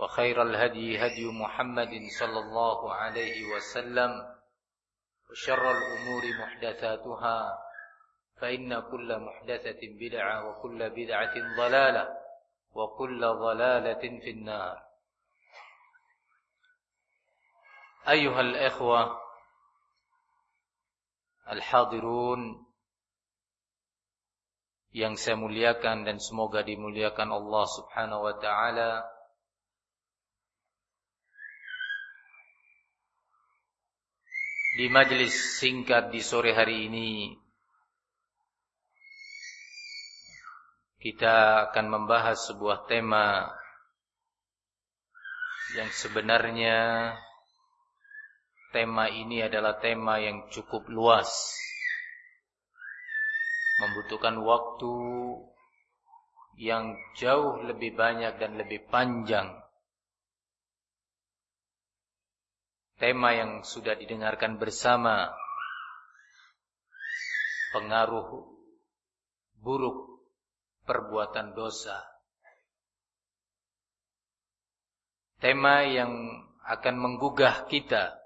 وخير الهدي هدي محمد صلى الله عليه وسلم وشر الأمور محدثاتها فإن كل محدثة بدعة وكل بدعة ضلالة وكل ضلالة في النار. أيها الإخوة الحاضرون yang saya muliakan dan semoga dimuliakan Allah Subhanahu wa taala Di majelis singkat di sore hari ini kita akan membahas sebuah tema yang sebenarnya tema ini adalah tema yang cukup luas membutuhkan waktu yang jauh lebih banyak dan lebih panjang tema yang sudah didengarkan bersama pengaruh buruk perbuatan dosa. Tema yang akan menggugah kita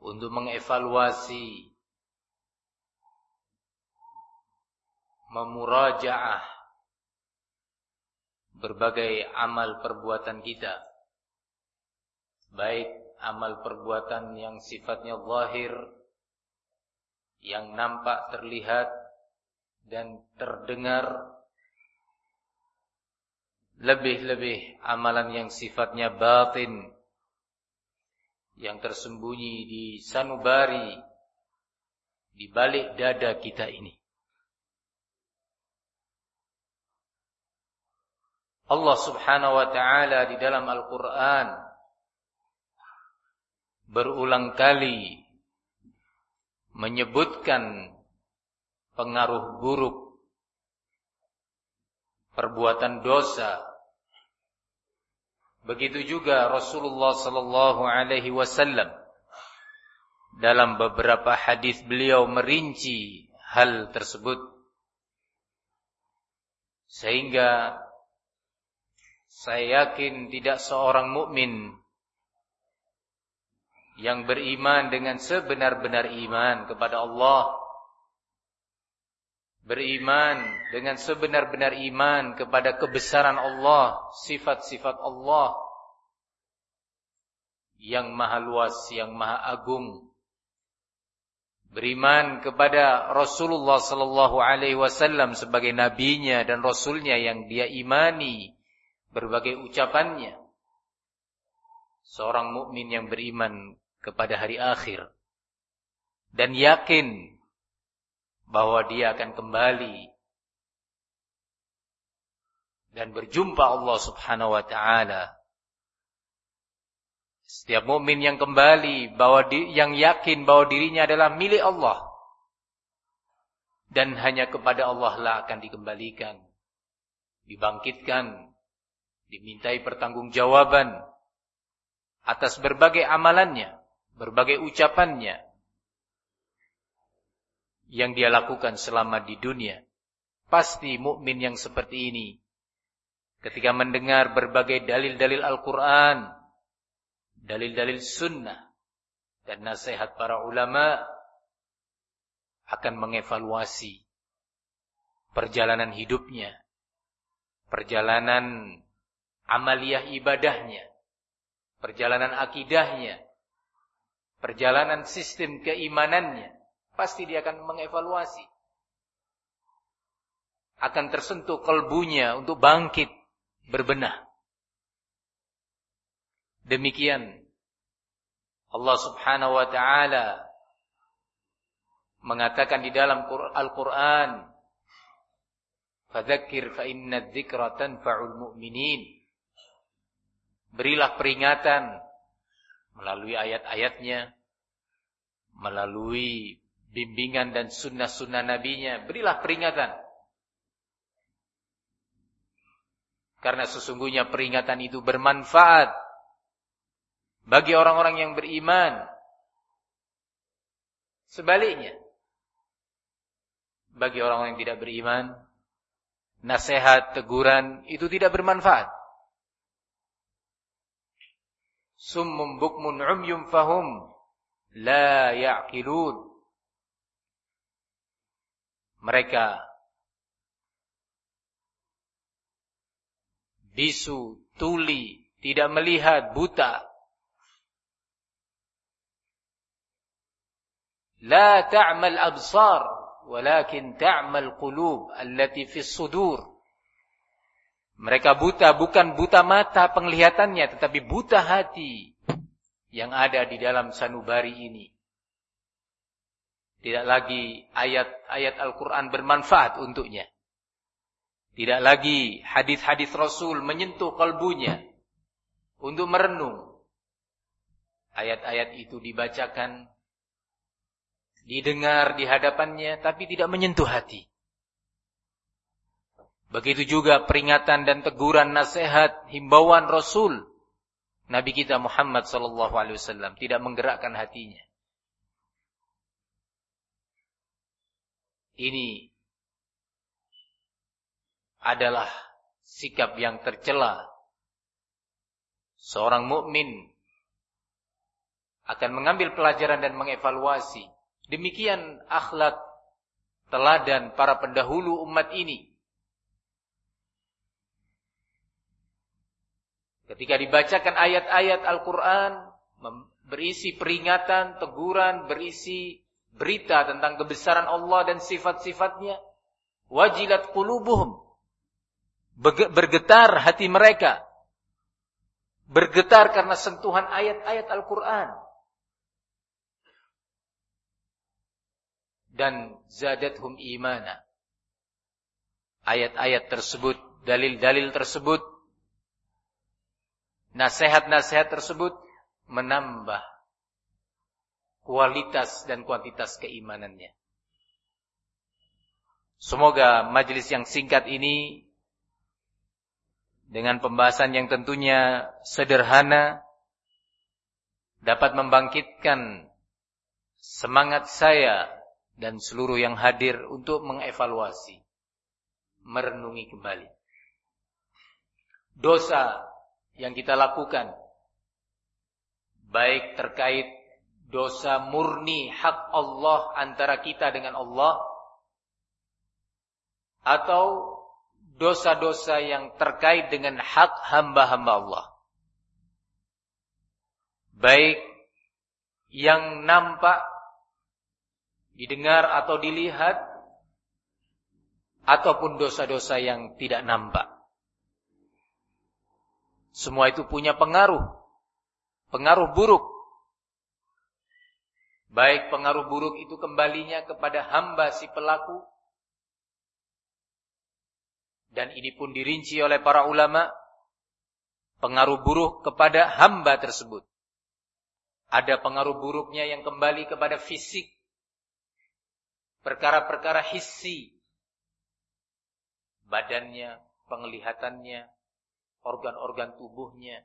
untuk mengevaluasi memurajaah berbagai amal perbuatan kita baik amal perbuatan yang sifatnya zahir yang nampak terlihat dan terdengar lebih-lebih amalan yang sifatnya batin yang tersembunyi di sanubari di balik dada kita ini. Allah Subhanahu wa taala di dalam Al-Qur'an berulang kali menyebutkan pengaruh buruk perbuatan dosa. Begitu juga Rasulullah sallallahu alaihi wasallam dalam beberapa hadis beliau merinci hal tersebut. Sehingga saya yakin tidak seorang mukmin yang beriman dengan sebenar-benar iman kepada Allah. Beriman dengan sebenar-benar iman kepada kebesaran Allah sifat-sifat Allah. Yang maha luas yang maha agung. Beriman kepada Rasulullah sallallahu alaihi wasallam sebagai nabinya dan rasulnya yang dia imani. Berbagai ucapannya. Seorang mukmin yang beriman kepada hari akhir. Dan yakin bahwa dia akan kembali. Dan berjumpa Allah Subhanahu wa taala. Setiap mukmin yang kembali bahwa di, yang yakin bahwa dirinya adalah milik Allah. Dan hanya kepada Allah lah akan dikembalikan, dibangkitkan, dimintai pertanggungjawaban atas berbagai amalannya, berbagai ucapannya yang dia lakukan selama di dunia. Pasti mukmin yang seperti ini ketika mendengar berbagai dalil-dalil Al-Qur'an, dalil-dalil sunnah dan nasihat para ulama akan mengevaluasi perjalanan hidupnya, perjalanan amaliyah ibadahnya, perjalanan akidahnya, perjalanan sistem keimanannya, pasti dia akan mengevaluasi. Akan tersentuh kalbunya untuk bangkit, berbenah. Demikian Allah Subhanahu wa taala mengatakan di dalam Al-Qur'an, "Fadzakir fa inna tanfa'ul mu'minin." Berilah peringatan melalui ayat-ayatnya, melalui bimbingan dan sunnah-sunnah nabinya. Berilah peringatan. Karena sesungguhnya peringatan itu bermanfaat bagi orang-orang yang beriman. Sebaliknya, bagi orang yang tidak beriman, nasihat, teguran itu tidak bermanfaat. Summum bukmun umyum fahum la ya'qilun. Mereka bisu, tuli, tidak melihat, buta. La ta'mal absar, walakin ta'mal qulub allati fi sudur. Mereka buta bukan buta mata penglihatannya tetapi buta hati yang ada di dalam sanubari ini. Tidak lagi ayat-ayat Al-Quran bermanfaat untuknya. Tidak lagi hadis-hadis Rasul menyentuh kalbunya untuk merenung. Ayat-ayat itu dibacakan, didengar di hadapannya, tapi tidak menyentuh hati. Begitu juga peringatan dan teguran nasihat himbauan Rasul Nabi kita Muhammad sallallahu alaihi wasallam tidak menggerakkan hatinya. Ini adalah sikap yang tercela. Seorang mukmin akan mengambil pelajaran dan mengevaluasi. Demikian akhlak teladan para pendahulu umat ini. Ketika dibacakan ayat-ayat Al-Quran, berisi peringatan, teguran, berisi berita tentang kebesaran Allah dan sifat-sifatnya, wajilat qulubuhum, bergetar hati mereka, bergetar karena sentuhan ayat-ayat Al-Quran. Dan zadathum imana. Ayat-ayat tersebut, dalil-dalil tersebut Nasihat-nasihat tersebut menambah kualitas dan kuantitas keimanannya. Semoga majelis yang singkat ini dengan pembahasan yang tentunya sederhana dapat membangkitkan semangat saya dan seluruh yang hadir untuk mengevaluasi, merenungi kembali. Dosa yang kita lakukan. Baik terkait dosa murni hak Allah antara kita dengan Allah atau dosa-dosa yang terkait dengan hak hamba-hamba Allah. Baik yang nampak didengar atau dilihat ataupun dosa-dosa yang tidak nampak semua itu punya pengaruh. Pengaruh buruk. Baik pengaruh buruk itu kembalinya kepada hamba si pelaku. Dan ini pun dirinci oleh para ulama. Pengaruh buruk kepada hamba tersebut. Ada pengaruh buruknya yang kembali kepada fisik. Perkara-perkara hissi. Badannya, penglihatannya, organ-organ tubuhnya.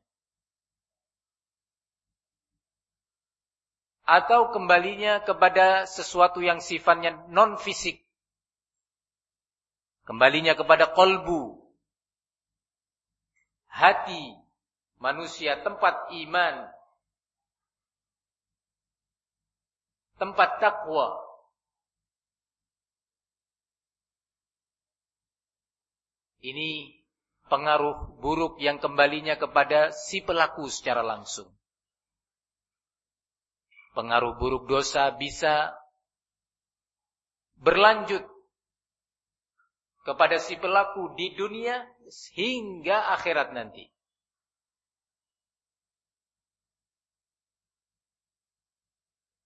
atau kembalinya kepada sesuatu yang sifatnya non fisik. Kembalinya kepada kolbu, hati manusia, tempat iman, tempat takwa. Ini pengaruh buruk yang kembalinya kepada si pelaku secara langsung pengaruh buruk dosa bisa berlanjut kepada si pelaku di dunia hingga akhirat nanti.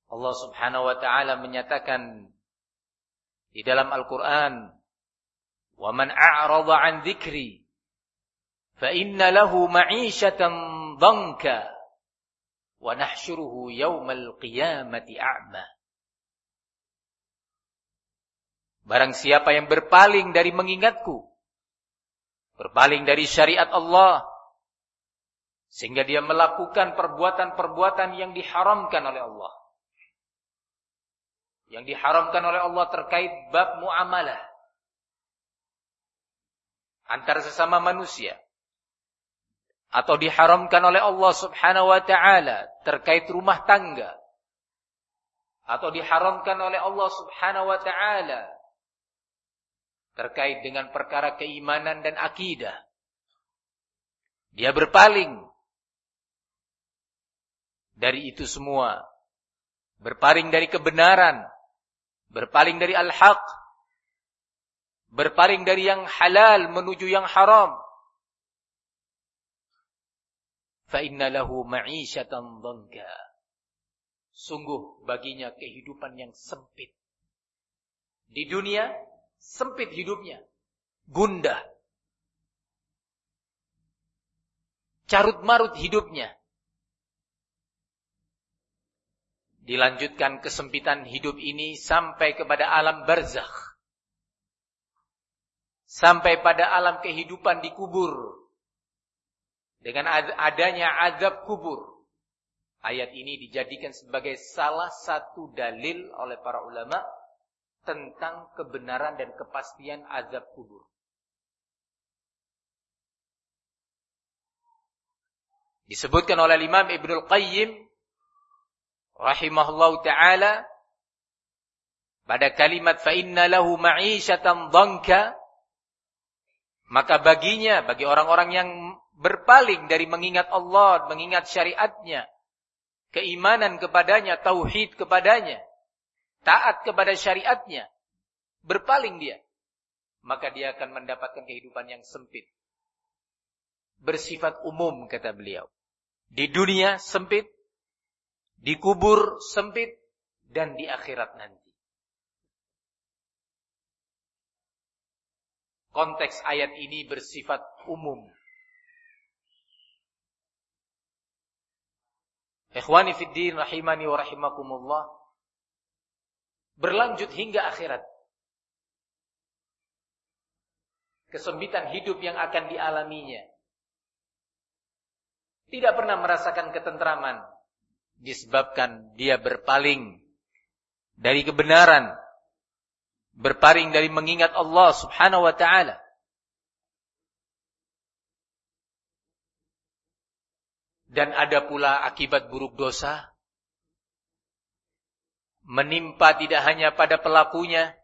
Allah Subhanahu wa taala menyatakan di dalam Al-Qur'an, "Wa man a'rada 'an lahu ma'isyatan dhanka." wa nahsyuruhu yaumal qiyamati a'ma. Barang siapa yang berpaling dari mengingatku, berpaling dari syariat Allah, sehingga dia melakukan perbuatan-perbuatan yang diharamkan oleh Allah. Yang diharamkan oleh Allah terkait bab muamalah antara sesama manusia atau diharamkan oleh Allah Subhanahu wa taala terkait rumah tangga atau diharamkan oleh Allah Subhanahu wa taala terkait dengan perkara keimanan dan akidah. Dia berpaling dari itu semua. Berpaling dari kebenaran berpaling dari al-haq berpaling dari yang halal menuju yang haram fa inna lahu ma'isyatan dhanka. Sungguh baginya kehidupan yang sempit. Di dunia sempit hidupnya, gundah. Carut marut hidupnya. Dilanjutkan kesempitan hidup ini sampai kepada alam barzakh. Sampai pada alam kehidupan di kubur dengan adanya azab kubur. Ayat ini dijadikan sebagai salah satu dalil oleh para ulama tentang kebenaran dan kepastian azab kubur. Disebutkan oleh Imam Ibnul Qayyim rahimahullah taala pada kalimat fa inna lahu ma'isyatan dhanka maka baginya bagi orang-orang yang berpaling dari mengingat Allah, mengingat syariatnya, keimanan kepadanya, tauhid kepadanya, taat kepada syariatnya, berpaling dia, maka dia akan mendapatkan kehidupan yang sempit. Bersifat umum kata beliau. Di dunia sempit, di kubur sempit, dan di akhirat nanti. Konteks ayat ini bersifat umum. Ikhwani fiddin rahimani wa rahimakumullah. Berlanjut hingga akhirat. Kesempitan hidup yang akan dialaminya. Tidak pernah merasakan ketentraman. Disebabkan dia berpaling dari kebenaran. Berpaling dari mengingat Allah subhanahu wa ta'ala. Dan ada pula akibat buruk dosa. Menimpa tidak hanya pada pelakunya.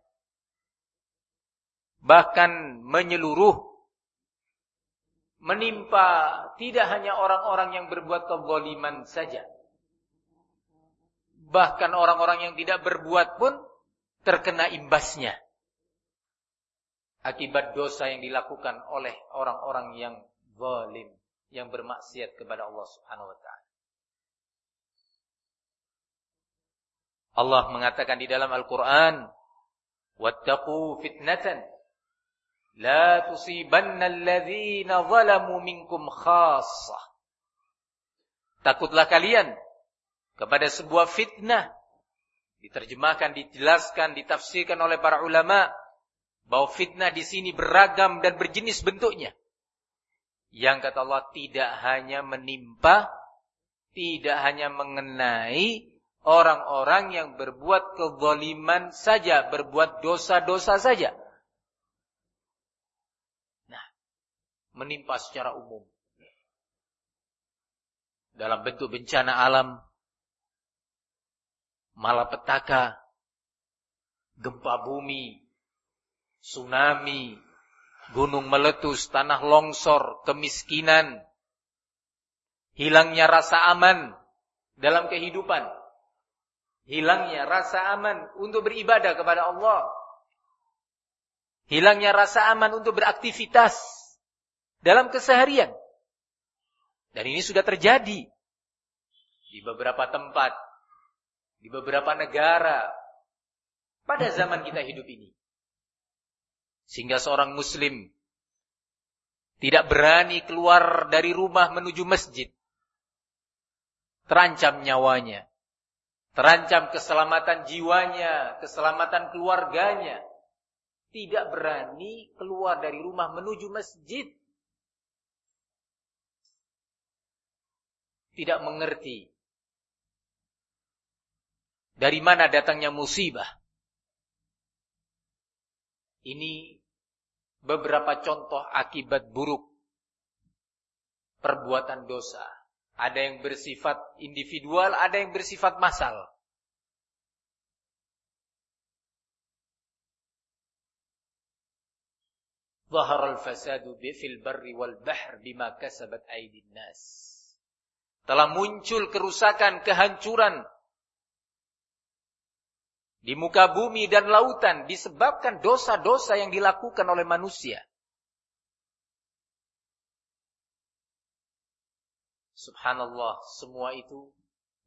Bahkan menyeluruh. Menimpa tidak hanya orang-orang yang berbuat kezaliman saja. Bahkan orang-orang yang tidak berbuat pun terkena imbasnya. Akibat dosa yang dilakukan oleh orang-orang yang zalim yang bermaksiat kepada Allah Subhanahu wa taala. Allah mengatakan di dalam Al-Qur'an, "Wattaqu fitnatan la tusibanna alladhina zalamu minkum khassah." Takutlah kalian kepada sebuah fitnah diterjemahkan, dijelaskan, ditafsirkan oleh para ulama bahwa fitnah di sini beragam dan berjenis bentuknya. Yang kata Allah tidak hanya menimpa, tidak hanya mengenai orang-orang yang berbuat kezaliman saja, berbuat dosa-dosa saja. Nah, menimpa secara umum. Dalam bentuk bencana alam, malapetaka, gempa bumi, tsunami, gunung meletus, tanah longsor, kemiskinan, hilangnya rasa aman dalam kehidupan Hilangnya rasa aman untuk beribadah kepada Allah. Hilangnya rasa aman untuk beraktivitas dalam keseharian. Dan ini sudah terjadi di beberapa tempat, di beberapa negara pada zaman kita hidup ini. Sehingga seorang muslim tidak berani keluar dari rumah menuju masjid. Terancam nyawanya terancam keselamatan jiwanya, keselamatan keluarganya, tidak berani keluar dari rumah menuju masjid. Tidak mengerti dari mana datangnya musibah. Ini beberapa contoh akibat buruk perbuatan dosa. Ada yang bersifat individual, ada yang bersifat massal. Zahar al-fasadu fil barri wal bahr bima kasabat aidin nas. Telah muncul kerusakan, kehancuran di muka bumi dan lautan disebabkan dosa-dosa yang dilakukan oleh manusia. Subhanallah, semua itu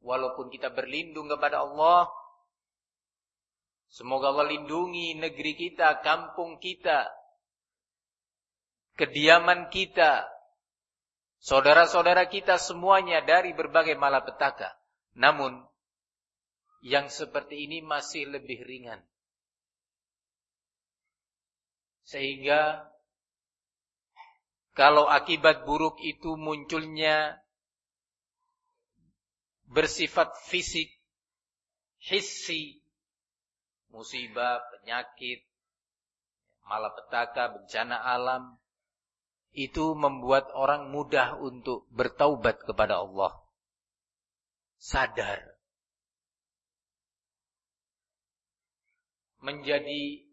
walaupun kita berlindung kepada Allah, semoga Allah lindungi negeri kita, kampung kita, kediaman kita, saudara-saudara kita semuanya dari berbagai malapetaka. Namun, yang seperti ini masih lebih ringan. Sehingga, kalau akibat buruk itu munculnya bersifat fisik, hissi, musibah, penyakit, malapetaka, bencana alam, itu membuat orang mudah untuk bertaubat kepada Allah. Sadar. Menjadi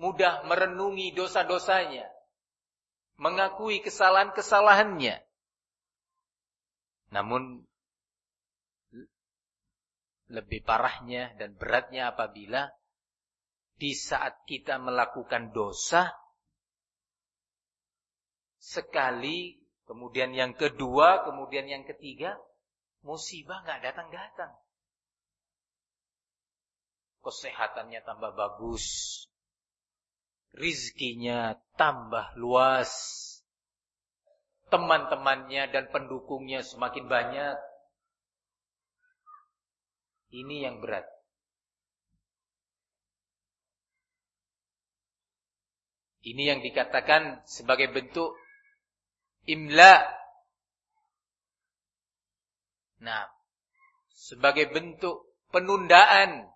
mudah merenungi dosa-dosanya. Mengakui kesalahan-kesalahannya. Namun lebih parahnya dan beratnya apabila di saat kita melakukan dosa, sekali, kemudian yang kedua, kemudian yang ketiga, musibah nggak datang-datang. Kesehatannya tambah bagus, rizkinya tambah luas, teman-temannya dan pendukungnya semakin banyak. Ini yang berat. Ini yang dikatakan sebagai bentuk imla. Nah, sebagai bentuk penundaan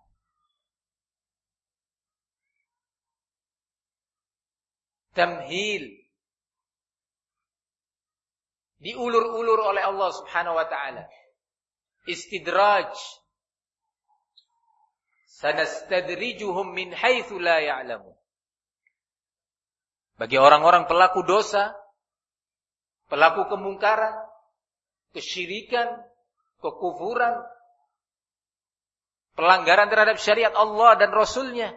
tamhil diulur-ulur oleh Allah Subhanahu wa taala. Istidraj sanastadrijuhum min haitsu la ya'lamun. Bagi orang-orang pelaku dosa, pelaku kemungkaran, kesyirikan, kekufuran, pelanggaran terhadap syariat Allah dan Rasulnya.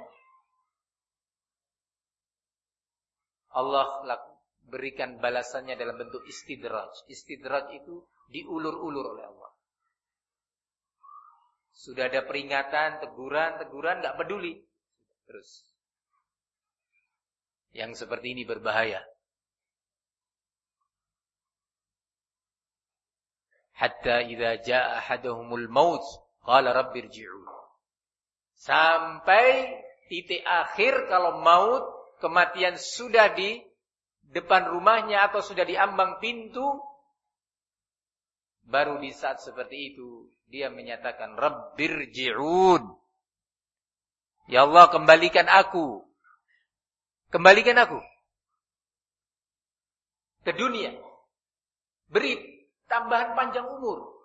Allah berikan balasannya dalam bentuk istidraj. Istidraj itu diulur-ulur oleh Allah. Sudah ada peringatan, teguran, teguran, nggak peduli. Terus. Yang seperti ini berbahaya. hatta idza jaa ahaduhumul maut qala rabbirji'un sampai titik akhir kalau maut kematian sudah di depan rumahnya atau sudah di ambang pintu baru di saat seperti itu dia menyatakan Rabbirji'un. Ya Allah kembalikan aku. Kembalikan aku. Ke dunia. Beri tambahan panjang umur.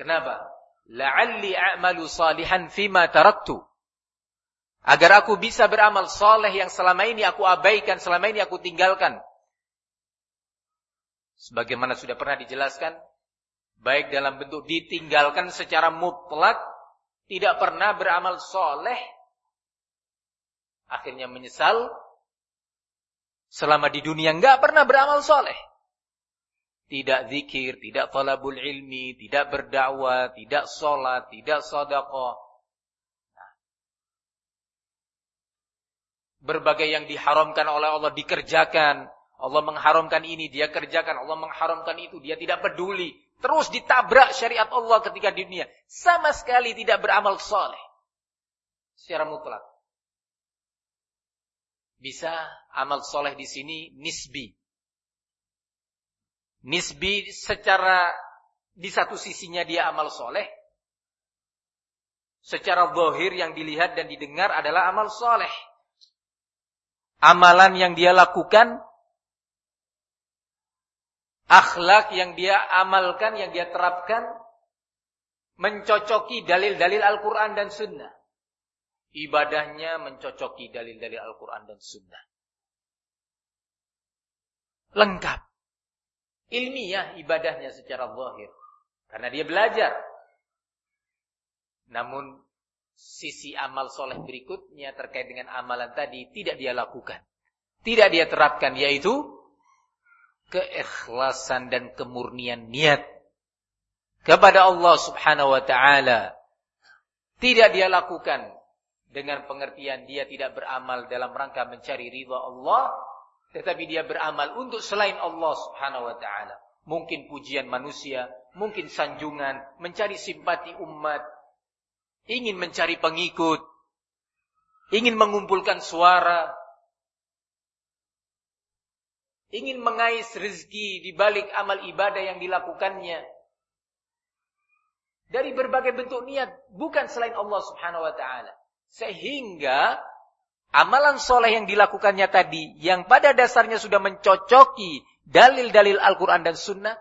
Kenapa? La'alli a'malu salihan fima taraktu. Agar aku bisa beramal soleh yang selama ini aku abaikan, selama ini aku tinggalkan. Sebagaimana sudah pernah dijelaskan, baik dalam bentuk ditinggalkan secara mutlak, tidak pernah beramal soleh, akhirnya menyesal, selama di dunia nggak pernah beramal soleh. Tidak zikir, tidak talabul ilmi, tidak berdakwah, tidak sholat, tidak sodako. Berbagai yang diharamkan oleh Allah dikerjakan. Allah mengharamkan ini, dia kerjakan. Allah mengharamkan itu, dia tidak peduli. Terus ditabrak syariat Allah ketika di dunia. Sama sekali tidak beramal soleh. Secara mutlak. Bisa amal soleh di sini nisbi. Nisbi secara di satu sisinya dia amal soleh. Secara bohir yang dilihat dan didengar adalah amal soleh amalan yang dia lakukan, akhlak yang dia amalkan, yang dia terapkan, mencocoki dalil-dalil Al-Quran dan Sunnah. Ibadahnya mencocoki dalil-dalil Al-Quran dan Sunnah. Lengkap. Ilmiah ibadahnya secara zahir. Karena dia belajar. Namun sisi amal soleh berikutnya terkait dengan amalan tadi tidak dia lakukan. Tidak dia terapkan yaitu keikhlasan dan kemurnian niat kepada Allah Subhanahu wa taala. Tidak dia lakukan dengan pengertian dia tidak beramal dalam rangka mencari ridha Allah, tetapi dia beramal untuk selain Allah Subhanahu wa taala. Mungkin pujian manusia, mungkin sanjungan, mencari simpati umat, ingin mencari pengikut, ingin mengumpulkan suara, ingin mengais rezeki di balik amal ibadah yang dilakukannya. Dari berbagai bentuk niat, bukan selain Allah subhanahu wa ta'ala. Sehingga amalan soleh yang dilakukannya tadi, yang pada dasarnya sudah mencocoki dalil-dalil Al-Quran dan Sunnah,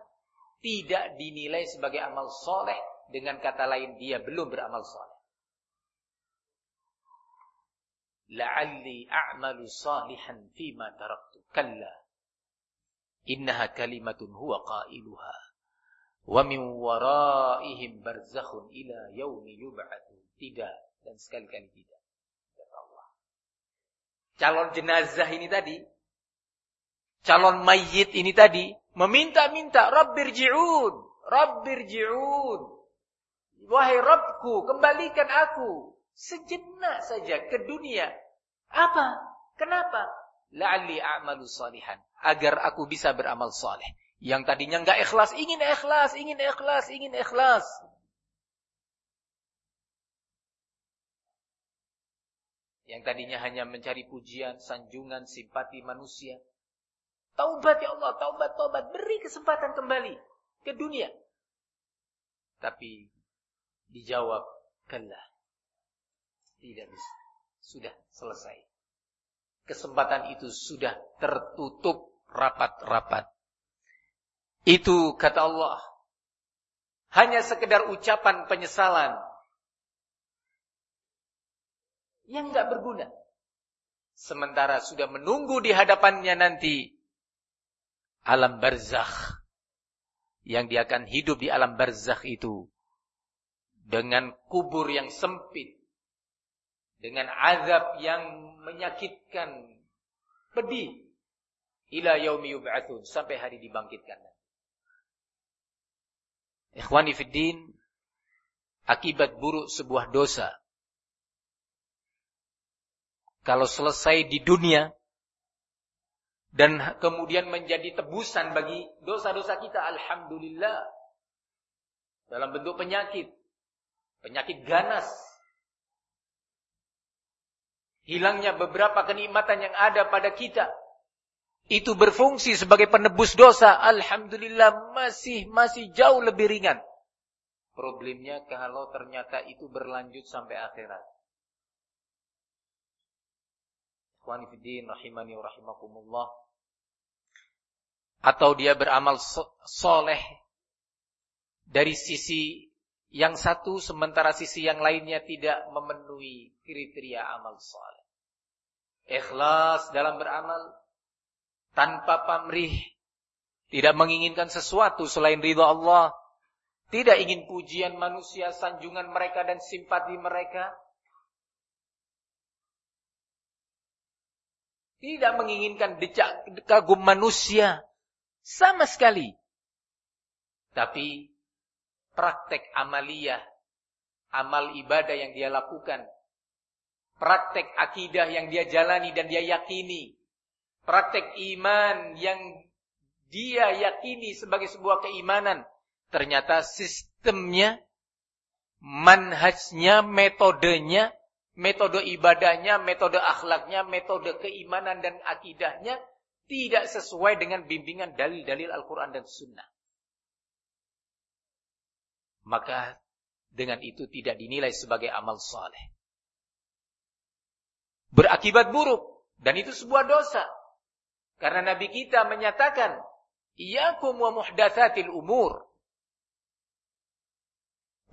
tidak dinilai sebagai amal soleh. Dengan kata lain, dia belum beramal soleh. La'alli a'malu salihan fima taraktu. Kalla. Innaha kalimatun huwa qailuha. Wa min waraihim barzakhun ila yaumi yub'atu. Tidak. Dan sekali-kali tidak. Kata Allah. Calon jenazah ini tadi. Calon mayit ini tadi. Meminta-minta. Rabbirji'un. Rabbirji'un. Wahai Rabbku, kembalikan aku. Sejenak saja ke dunia. Apa? Kenapa? La'alli a'malu salihan. Agar aku bisa beramal saleh. Yang tadinya enggak ikhlas, ingin ikhlas, ingin ikhlas, ingin ikhlas. Yang tadinya hanya mencari pujian, sanjungan, simpati manusia. Taubat ya Allah, taubat, taubat. Beri kesempatan kembali ke dunia. Tapi dijawab, kalah. Tidak bisa. Sudah selesai. Kesempatan itu sudah tertutup rapat-rapat. Itu kata Allah. Hanya sekedar ucapan penyesalan. Yang enggak berguna. Sementara sudah menunggu di hadapannya nanti. Alam barzakh. Yang dia akan hidup di alam barzakh itu. Dengan kubur yang sempit dengan azab yang menyakitkan, pedih ila yaumi yub'atsun sampai hari dibangkitkan. Ikhwani fiddin, akibat buruk sebuah dosa kalau selesai di dunia dan kemudian menjadi tebusan bagi dosa-dosa kita alhamdulillah dalam bentuk penyakit penyakit ganas hilangnya beberapa kenikmatan yang ada pada kita, itu berfungsi sebagai penebus dosa, alhamdulillah masih masih jauh lebih ringan. Problemnya kalau ternyata itu berlanjut sampai akhirat. Rahimani rahimakumullah. Atau dia beramal soleh dari sisi yang satu sementara sisi yang lainnya tidak memenuhi kriteria amal soleh. Ikhlas dalam beramal tanpa pamrih, tidak menginginkan sesuatu selain ridha Allah, tidak ingin pujian manusia, sanjungan mereka dan simpati mereka. Tidak menginginkan decak kagum manusia sama sekali. Tapi praktek amaliyah, amal ibadah yang dia lakukan, praktek akidah yang dia jalani dan dia yakini, praktek iman yang dia yakini sebagai sebuah keimanan, ternyata sistemnya, manhajnya, metodenya, metode ibadahnya, metode akhlaknya, metode keimanan dan akidahnya tidak sesuai dengan bimbingan dalil-dalil Al-Quran dan Sunnah. Maka dengan itu tidak dinilai sebagai amal saleh. Berakibat buruk. Dan itu sebuah dosa. Karena Nabi kita menyatakan, Iyakum wa muhdatsatil umur.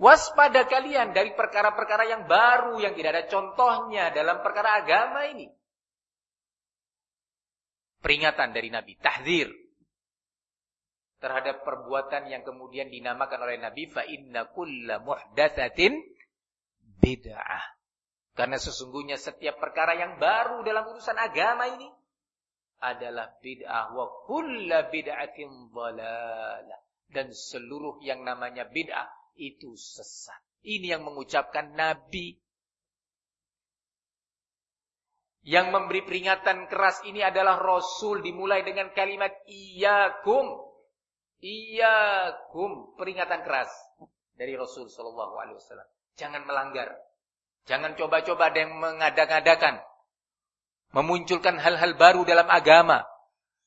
Waspada kalian dari perkara-perkara yang baru yang tidak ada contohnya dalam perkara agama ini. Peringatan dari Nabi, tahzir terhadap perbuatan yang kemudian dinamakan oleh Nabi fa inna kulla muhdatsatin bid'ah. Karena sesungguhnya setiap perkara yang baru dalam urusan agama ini adalah bid'ah wa kulla bid'atin dhalalah dan seluruh yang namanya bid'ah itu sesat. Ini yang mengucapkan Nabi yang memberi peringatan keras ini adalah Rasul dimulai dengan kalimat iyakum Iyakum peringatan keras dari Rasul Shallallahu Alaihi Wasallam. Jangan melanggar. Jangan coba-coba ada yang mengadak-adakan. Memunculkan hal-hal baru dalam agama.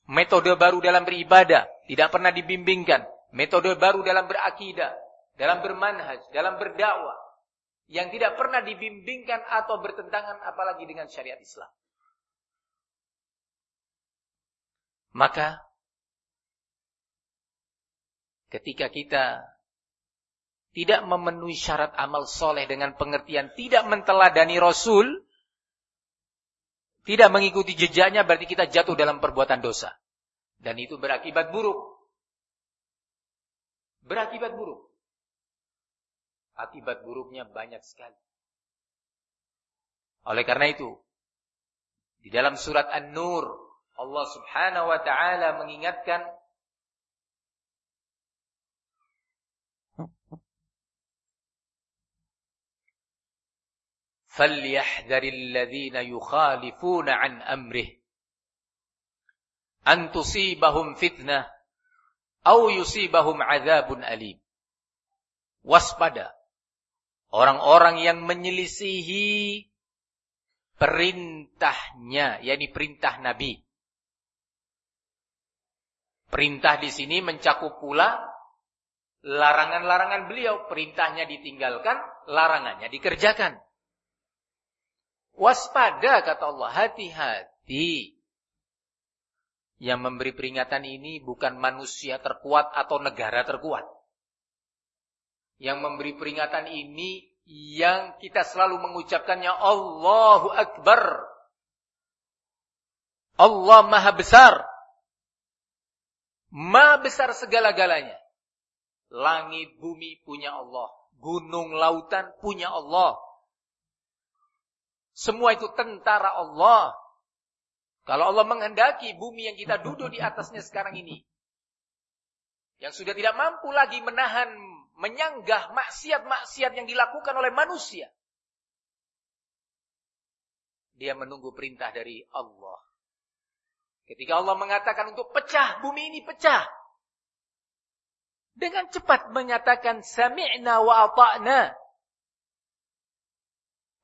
Metode baru dalam beribadah. Tidak pernah dibimbingkan. Metode baru dalam berakidah. Dalam bermanhaj. Dalam berdakwah. Yang tidak pernah dibimbingkan atau bertentangan apalagi dengan syariat Islam. Maka ketika kita tidak memenuhi syarat amal soleh dengan pengertian tidak menteladani Rasul, tidak mengikuti jejaknya berarti kita jatuh dalam perbuatan dosa. Dan itu berakibat buruk. Berakibat buruk. Akibat buruknya banyak sekali. Oleh karena itu, di dalam surat An-Nur, Allah subhanahu wa ta'ala mengingatkan falyahdharil الذين يخالفون عن amrih an تصيبهم fitnah au يصيبهم عذاب alim waspada. Orang-orang yang menyelisihi perintahnya yakni perintah nabi. Perintah di sini mencakup pula larangan-larangan beliau. Perintahnya ditinggalkan larangannya dikerjakan. Waspada kata Allah, hati-hati. Yang memberi peringatan ini bukan manusia terkuat atau negara terkuat. Yang memberi peringatan ini yang kita selalu mengucapkannya Allahu Akbar. Allah Maha Besar. Maha besar segala-galanya. Langit bumi punya Allah. Gunung lautan punya Allah. Semua itu tentara Allah. Kalau Allah menghendaki bumi yang kita duduk di atasnya sekarang ini. Yang sudah tidak mampu lagi menahan, menyanggah maksiat-maksiat yang dilakukan oleh manusia. Dia menunggu perintah dari Allah. Ketika Allah mengatakan untuk pecah, bumi ini pecah. Dengan cepat menyatakan, Sami'na wa ata'na.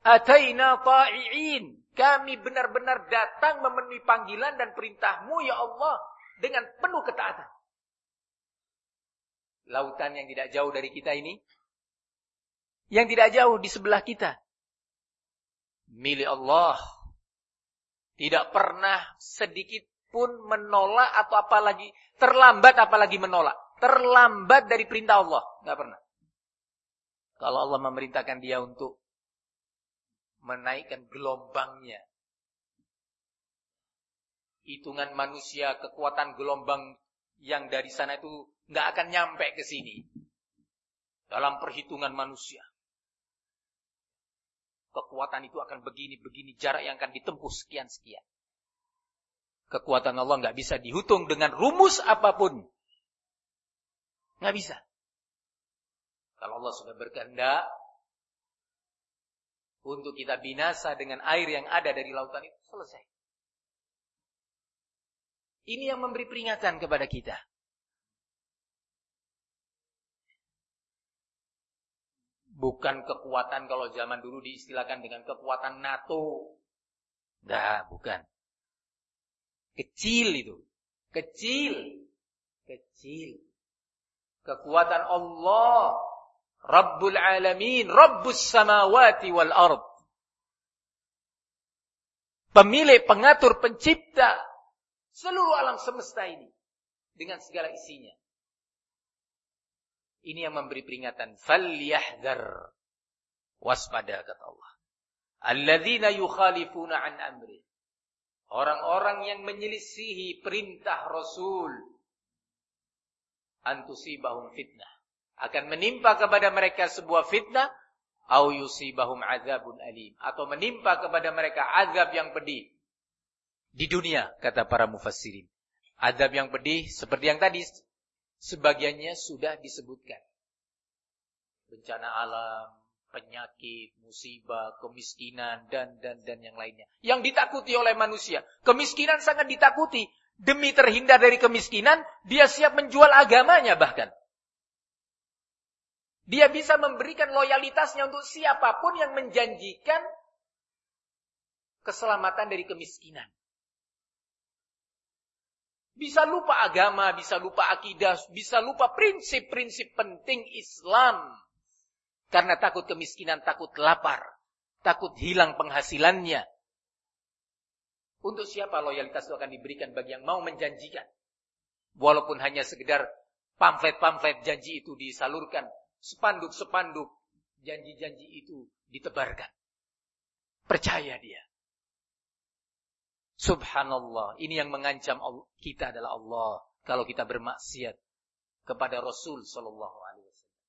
Ataina ta'i'in. Kami benar-benar datang memenuhi panggilan dan perintahmu ya Allah dengan penuh ketaatan. Lautan yang tidak jauh dari kita ini, yang tidak jauh di sebelah kita, milik Allah. Tidak pernah sedikit pun menolak atau apalagi terlambat apalagi menolak. Terlambat dari perintah Allah, nggak pernah. Kalau Allah memerintahkan dia untuk menaikkan gelombangnya. Hitungan manusia, kekuatan gelombang yang dari sana itu nggak akan nyampe ke sini. Dalam perhitungan manusia. Kekuatan itu akan begini-begini, jarak yang akan ditempuh sekian-sekian. Kekuatan Allah nggak bisa dihitung dengan rumus apa pun. Nggak bisa. Kalau Allah sudah berkehendak, untuk kita binasa dengan air yang ada dari lautan itu selesai. Ini yang memberi peringatan kepada kita. Bukan kekuatan kalau zaman dulu diistilahkan dengan kekuatan NATO. Enggak, bukan. Kecil itu. Kecil. Kecil. Kekuatan Allah Rabbul Alamin, Rabbus Samawati wal Ard. Pemilik, pengatur, pencipta seluruh alam semesta ini dengan segala isinya. Ini yang memberi peringatan. Falyahdhar. Waspada kata Allah. Alladzina yukhalifuna an amri. Orang-orang yang menyelisihi perintah Rasul. Antusibahum fitnah akan menimpa kepada mereka sebuah fitnah au yusibahum azabun alim. Atau menimpa kepada mereka azab yang pedih. Di dunia kata para mufassirin. Azab yang pedih seperti yang tadi sebagiannya sudah disebutkan. Bencana alam penyakit musibah kemiskinan dan dan dan yang lainnya. Yang ditakuti oleh manusia. Kemiskinan sangat ditakuti. Demi terhindar dari kemiskinan dia siap menjual agamanya bahkan dia bisa memberikan loyalitasnya untuk siapa pun yang menjanjikan keselamatan dari kemiskinan. Bisa lupa agama, bisa lupa akidah, bisa lupa prinsip-prinsip penting Islam. Karena takut kemiskinan, takut lapar, takut hilang penghasilannya. Untuk siapa loyalitas itu akan diberikan bagi yang mau menjanjikan. Walaupun hanya sekedar pamflet-pamflet janji itu disalurkan Sepanduk-sepanduk janji-janji itu ditebarkan. Percaya dia. Subhanallah. Ini yang mengancam kita adalah Allah. Kalau kita bermaksiat kepada Rasul Sallallahu Alaihi Wasallam.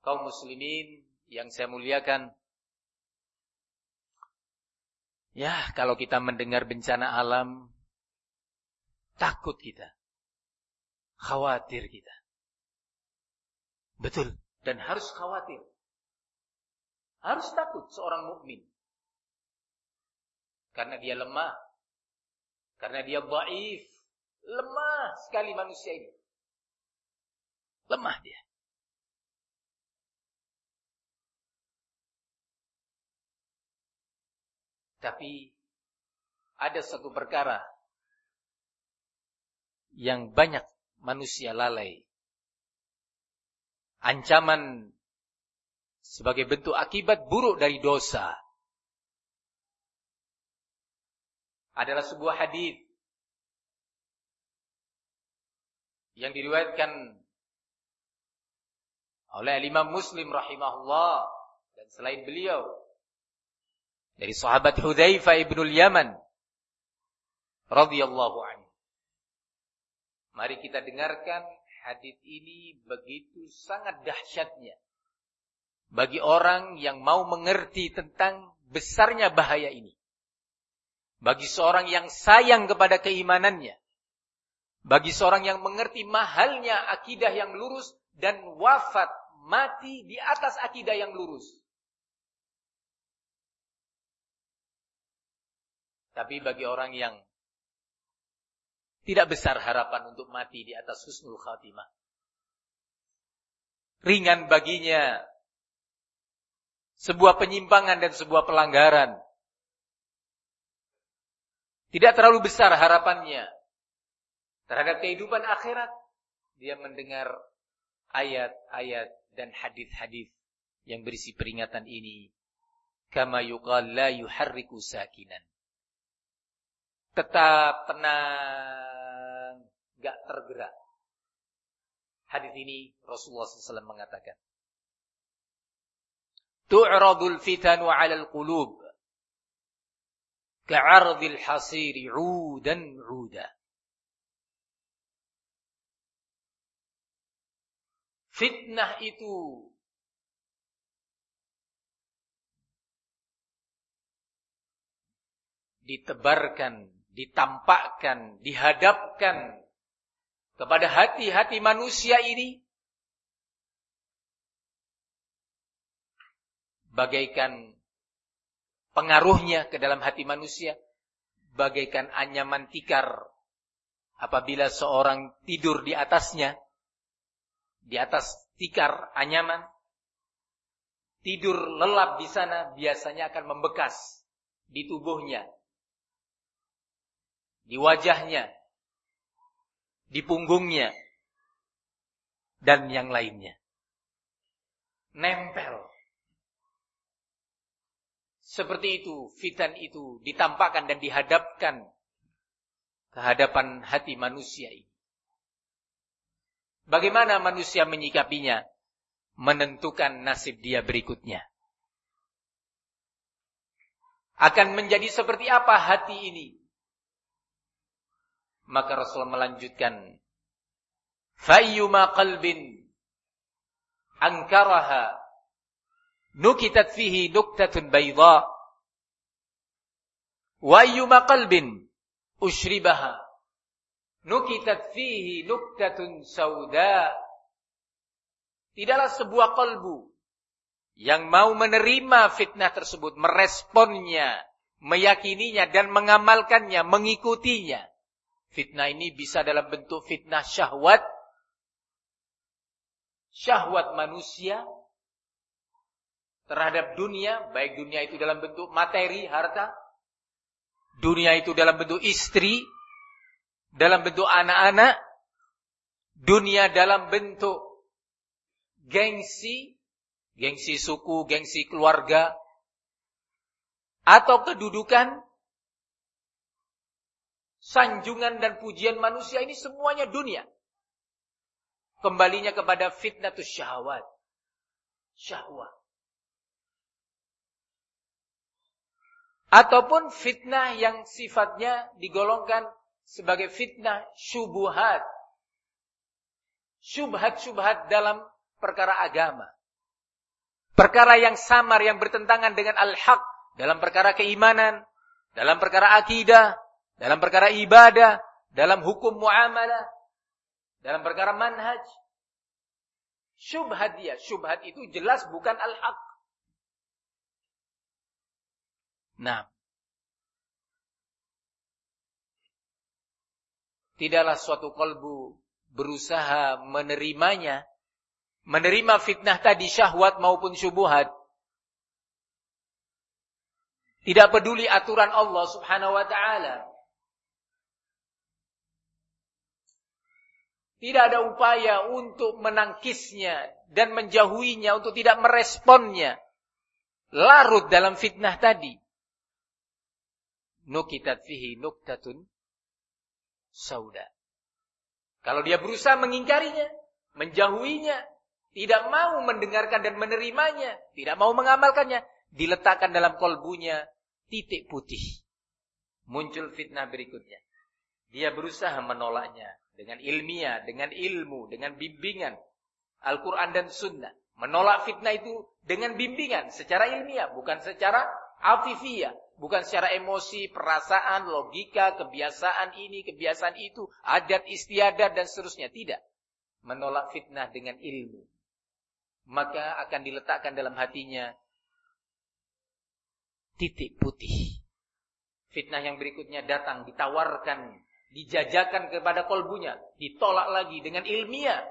Kaum muslimin yang saya muliakan. Ya, kalau kita mendengar bencana alam, takut kita. Khawatir kita. Betul. Dan harus khawatir. Harus takut seorang mukmin. Karena dia lemah. Karena dia baif. Lemah sekali manusia ini. Lemah dia. Tapi ada satu perkara yang banyak manusia lalai. Ancaman sebagai bentuk akibat buruk dari dosa adalah sebuah hadis yang diriwayatkan oleh Imam Muslim rahimahullah dan selain beliau dari sahabat Hudzaifah ibnul Yaman radhiyallahu anhu Mari kita dengarkan hadis ini begitu sangat dahsyatnya bagi orang yang mau mengerti tentang besarnya bahaya ini. Bagi seorang yang sayang kepada keimanannya. Bagi seorang yang mengerti mahalnya akidah yang lurus dan wafat mati di atas akidah yang lurus. Tapi bagi orang yang tidak besar harapan untuk mati di atas husnul khatimah. Ringan baginya sebuah penyimpangan dan sebuah pelanggaran. Tidak terlalu besar harapannya terhadap kehidupan akhirat. Dia mendengar ayat-ayat dan hadis-hadis yang berisi peringatan ini. Kama yuqal la yuharriku sakinan. Tetap tenang, gak tergerak. Hadis ini Rasulullah SAW mengatakan. Tu'radul fitanu 'alal qulub ka'ardil hasiri 'udan 'uda. Fitnah itu ditebarkan, ditampakkan, dihadapkan kepada hati-hati manusia ini bagaikan pengaruhnya ke dalam hati manusia bagaikan anyaman tikar apabila seorang tidur di atasnya di atas tikar anyaman, tidur lelap di sana biasanya akan membekas di tubuhnya, di wajahnya, di punggungnya, dan yang lainnya. Nempel. Seperti itu, fitan itu ditampakkan dan dihadapkan ke hadapan hati manusia ini. Bagaimana manusia menyikapinya? Menentukan nasib dia berikutnya. Akan menjadi seperti apa hati ini? Maka Rasul melanjutkan. Fayyuma qalbin ankaraha nukitat fihi nuktatun bayda wa qalbin ushribaha nukitat fihi nuktatun sauda. Tidaklah sebuah kalbu yang mau menerima fitnah tersebut, meresponnya, meyakininya dan mengamalkannya, mengikutinya. Fitnah ini bisa dalam bentuk fitnah syahwat, syahwat manusia terhadap dunia, baik dunia itu dalam bentuk materi, harta, dunia itu dalam bentuk istri, dalam bentuk anak-anak, dunia dalam bentuk gengsi, gengsi suku, gengsi keluarga, atau kedudukan, sanjungan dan pujian manusia ini semuanya dunia. Kembalinya kepada fitnatus syahwat. Syahwat. Ataupun fitnah yang sifatnya digolongkan sebagai fitnah syubuhat. Syubhat-syubhat dalam perkara agama. Perkara yang samar, yang bertentangan dengan al-haq. Dalam perkara keimanan, dalam perkara akidah, dalam perkara ibadah, dalam hukum muamalah, dalam perkara manhaj. Syubhat dia. Syubhat itu jelas bukan al-haq. Nah, tidaklah suatu kolbu berusaha menerimanya, menerima fitnah tadi syahwat maupun syubuhat. Tidak peduli aturan Allah subhanahu wa ta'ala. Tidak ada upaya untuk menangkisnya dan menjauhinya, untuk tidak meresponnya. Larut dalam fitnah tadi. Nukitat fihi nuktatun sauda. Kalau dia berusaha mengingkarinya, menjauhinya, tidak mau mendengarkan dan menerimanya, tidak mau mengamalkannya, diletakkan dalam kolbunya titik putih. Muncul fitnah berikutnya. Dia berusaha menolaknya dengan ilmiah, dengan ilmu, dengan bimbingan Al-Quran dan Sunnah. Menolak fitnah itu dengan bimbingan secara ilmiah, bukan secara afifiyah. Bukan secara emosi, perasaan, logika, kebiasaan ini, kebiasaan itu, adat istiadat dan seterusnya. Tidak. Menolak fitnah dengan ilmu. Maka akan diletakkan dalam hatinya titik putih. Fitnah yang berikutnya datang, ditawarkan, dijajakan kepada kolbunya, ditolak lagi dengan ilmiah.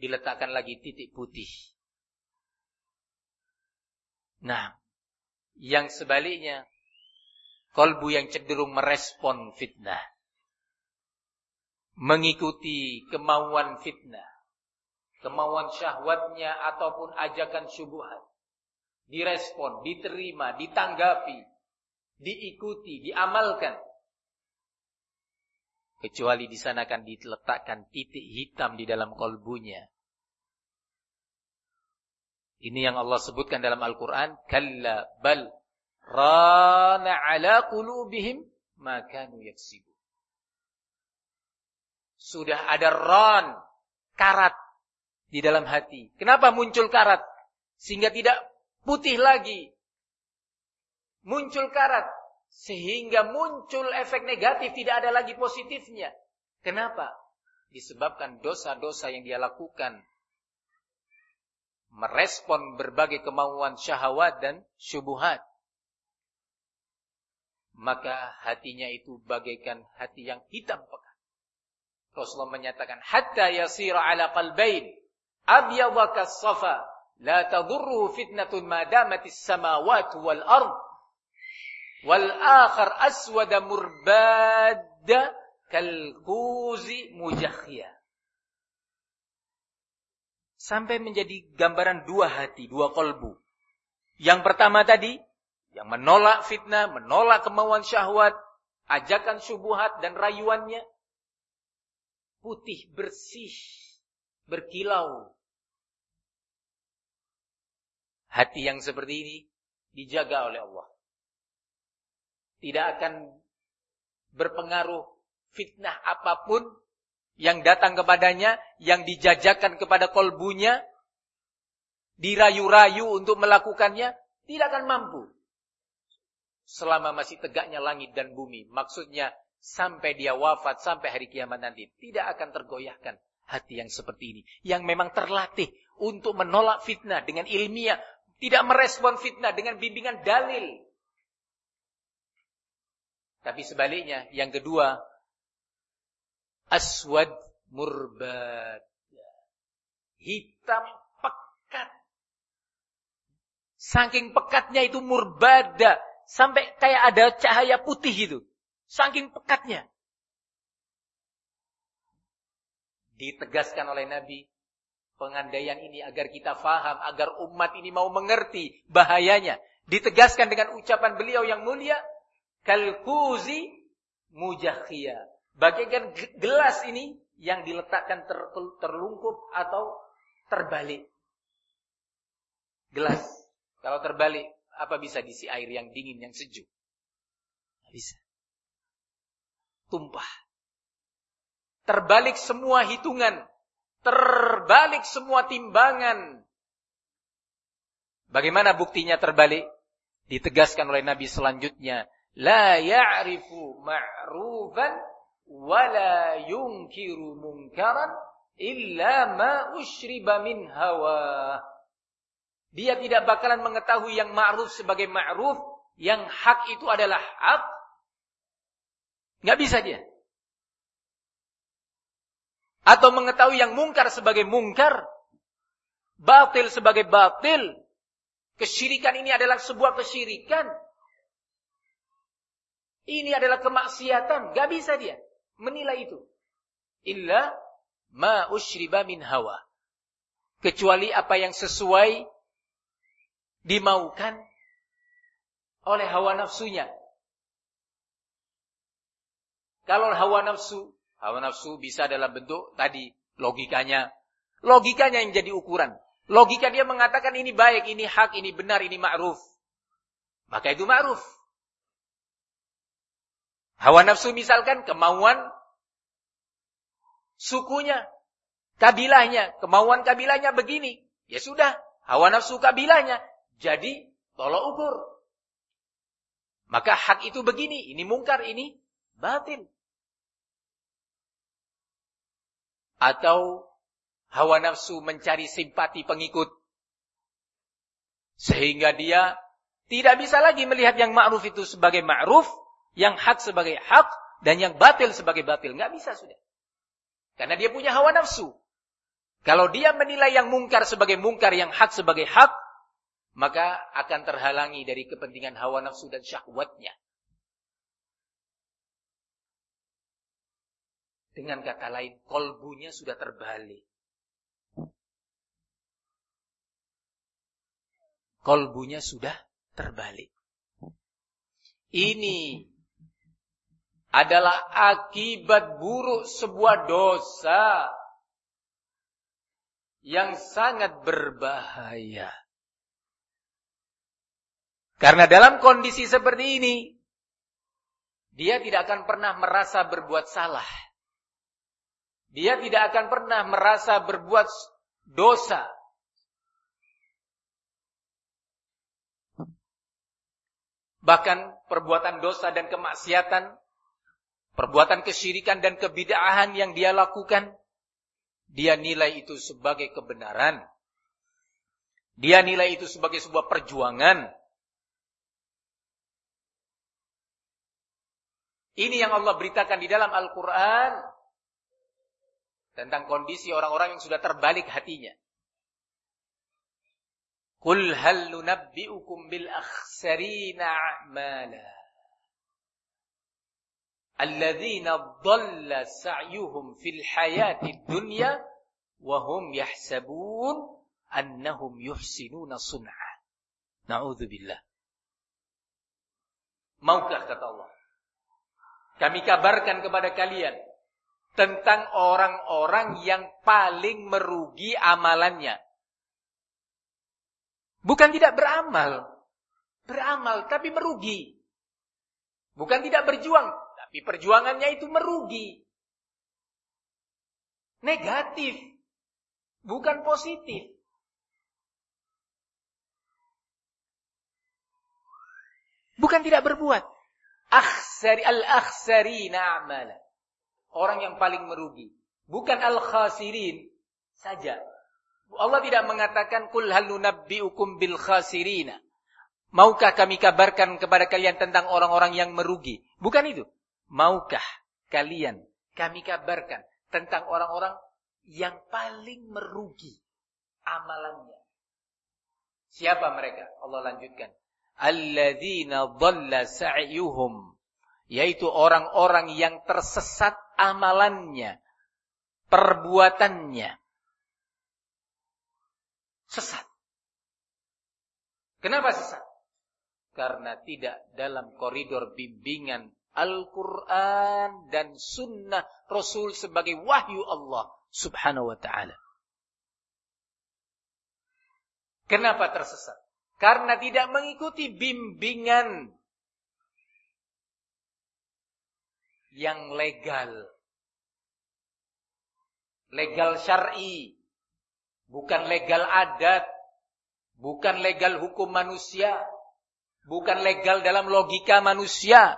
Diletakkan lagi titik putih. Nah, yang sebaliknya, kolbu yang cenderung merespon fitnah. Mengikuti kemauan fitnah. Kemauan syahwatnya ataupun ajakan syubuhat. Direspon, diterima, ditanggapi, diikuti, diamalkan. Kecuali di sana akan diletakkan titik hitam di dalam kolbunya. Ini yang Allah sebutkan dalam Al-Quran. Kalla bal rana ala qulubihim makanu yaksibu. Sudah ada ran, karat di dalam hati. Kenapa muncul karat? Sehingga tidak putih lagi. Muncul karat. Sehingga muncul efek negatif, tidak ada lagi positifnya. Kenapa? Disebabkan dosa-dosa yang dia lakukan merespon berbagai kemauan syahwat dan syubuhat. Maka hatinya itu bagaikan hati yang hitam pekat. Rasulullah menyatakan, Hatta yasira ala qalbain, abyadha safa, la tadurru fitnatun madamatis samawat wal ard, wal akhar aswada murbadda mujakhiyah sampai menjadi gambaran dua hati, dua kolbu. Yang pertama tadi, yang menolak fitnah, menolak kemauan syahwat, ajakan syubuhat dan rayuannya, putih bersih, berkilau. Hati yang seperti ini dijaga oleh Allah. Tidak akan berpengaruh fitnah apa pun yang datang kepadanya, yang dijajakan kepada kolbunya, dirayu-rayu untuk melakukannya, tidak akan mampu. Selama masih tegaknya langit dan bumi. Maksudnya, sampai dia wafat, sampai hari kiamat nanti. Tidak akan tergoyahkan hati yang seperti ini. Yang memang terlatih untuk menolak fitnah dengan ilmiah. Tidak merespon fitnah dengan bimbingan dalil. Tapi sebaliknya, yang kedua, aswad murbad. Hitam pekat. Saking pekatnya itu murbada. Sampai kayak ada cahaya putih itu. Saking pekatnya. Ditegaskan oleh Nabi. Pengandaian ini agar kita faham. Agar umat ini mau mengerti bahayanya. Ditegaskan dengan ucapan beliau yang mulia. Kalkuzi mujakhiyah Bagaikan gelas ini yang diletakkan ter, terlungkup atau terbalik. Gelas. Kalau terbalik, apa bisa diisi air yang dingin, yang sejuk? Tidak bisa. Tumpah. Terbalik semua hitungan. Terbalik semua timbangan. Bagaimana buktinya terbalik? Ditegaskan oleh Nabi selanjutnya. La ya'rifu ma'rufan wala yunkiru munkaran illa ma ushriba min hawa. Dia tidak bakalan mengetahui yang ma'ruf sebagai ma'ruf, yang hak itu adalah hak. Nggak bisa dia. Atau mengetahui yang mungkar sebagai mungkar, batil sebagai batil. Kesyirikan ini adalah sebuah kesyirikan. Ini adalah kemaksiatan. Gak bisa dia menilai itu. Illa ma ushriba min hawa. Kecuali apa yang sesuai dimaukan oleh hawa nafsunya. Kalau hawa nafsu, hawa nafsu bisa dalam bentuk tadi logikanya. Logikanya yang jadi ukuran. Logika dia mengatakan ini baik, ini hak, ini benar, ini ma'ruf. Maka itu ma'ruf. Hawa nafsu misalkan kemauan sukunya, kabilahnya, kemauan kabilahnya begini. Ya sudah, hawa nafsu kabilahnya. Jadi tolok ukur. Maka hak itu begini, ini mungkar, ini batin. Atau hawa nafsu mencari simpati pengikut. Sehingga dia tidak bisa lagi melihat yang ma'ruf itu sebagai ma'ruf, yang hak sebagai hak dan yang batil sebagai batil. Nggak bisa sudah. Karena dia punya hawa nafsu. Kalau dia menilai yang mungkar sebagai mungkar, yang hak sebagai hak, maka akan terhalangi dari kepentingan hawa nafsu dan syahwatnya. Dengan kata lain, kolbunya sudah terbalik. Kolbunya sudah terbalik. Ini adalah akibat buruk sebuah dosa yang sangat berbahaya. Karena dalam kondisi seperti ini, dia tidak akan pernah merasa berbuat salah. Dia tidak akan pernah merasa berbuat dosa. Bahkan perbuatan dosa dan kemaksiatan, perbuatan kesyirikan dan kebidaahan yang dia lakukan, dia nilai itu sebagai kebenaran. Dia nilai itu sebagai sebuah perjuangan. Ini yang Allah beritakan di dalam Al-Quran. Tentang kondisi orang-orang yang sudah terbalik hatinya. Qul hal nunabbi'ukum bil akhsarina a'mala. Alladzina dhalla sa'yuhum fil hayati dunya wa hum yahsabun annahum yuhsinuna sun'a. Na'udzubillah. Maukah kata Allah kami kabarkan kepada kalian tentang orang-orang yang paling merugi amalannya. Bukan tidak beramal. Beramal tapi merugi. Bukan tidak berjuang, tapi perjuangannya itu merugi. Negatif. Bukan positif. Bukan tidak berbuat akhsari al-akhsarina amala. Orang yang paling merugi. Bukan al-khasirin saja. Allah tidak mengatakan kul hal nunabbiukum bil khasirina. Maukah kami kabarkan kepada kalian tentang orang-orang yang merugi? Bukan itu. Maukah kalian kami kabarkan tentang orang-orang yang paling merugi amalannya? Siapa mereka? Allah lanjutkan alladzina dhalla sa'yuhum yaitu orang-orang yang tersesat amalannya perbuatannya sesat kenapa sesat karena tidak dalam koridor bimbingan Al-Quran dan sunnah Rasul sebagai wahyu Allah subhanahu wa ta'ala. Kenapa tersesat? Karena tidak mengikuti bimbingan yang legal. Legal syar'i. Bukan legal adat. Bukan legal hukum manusia. Bukan legal dalam logika manusia.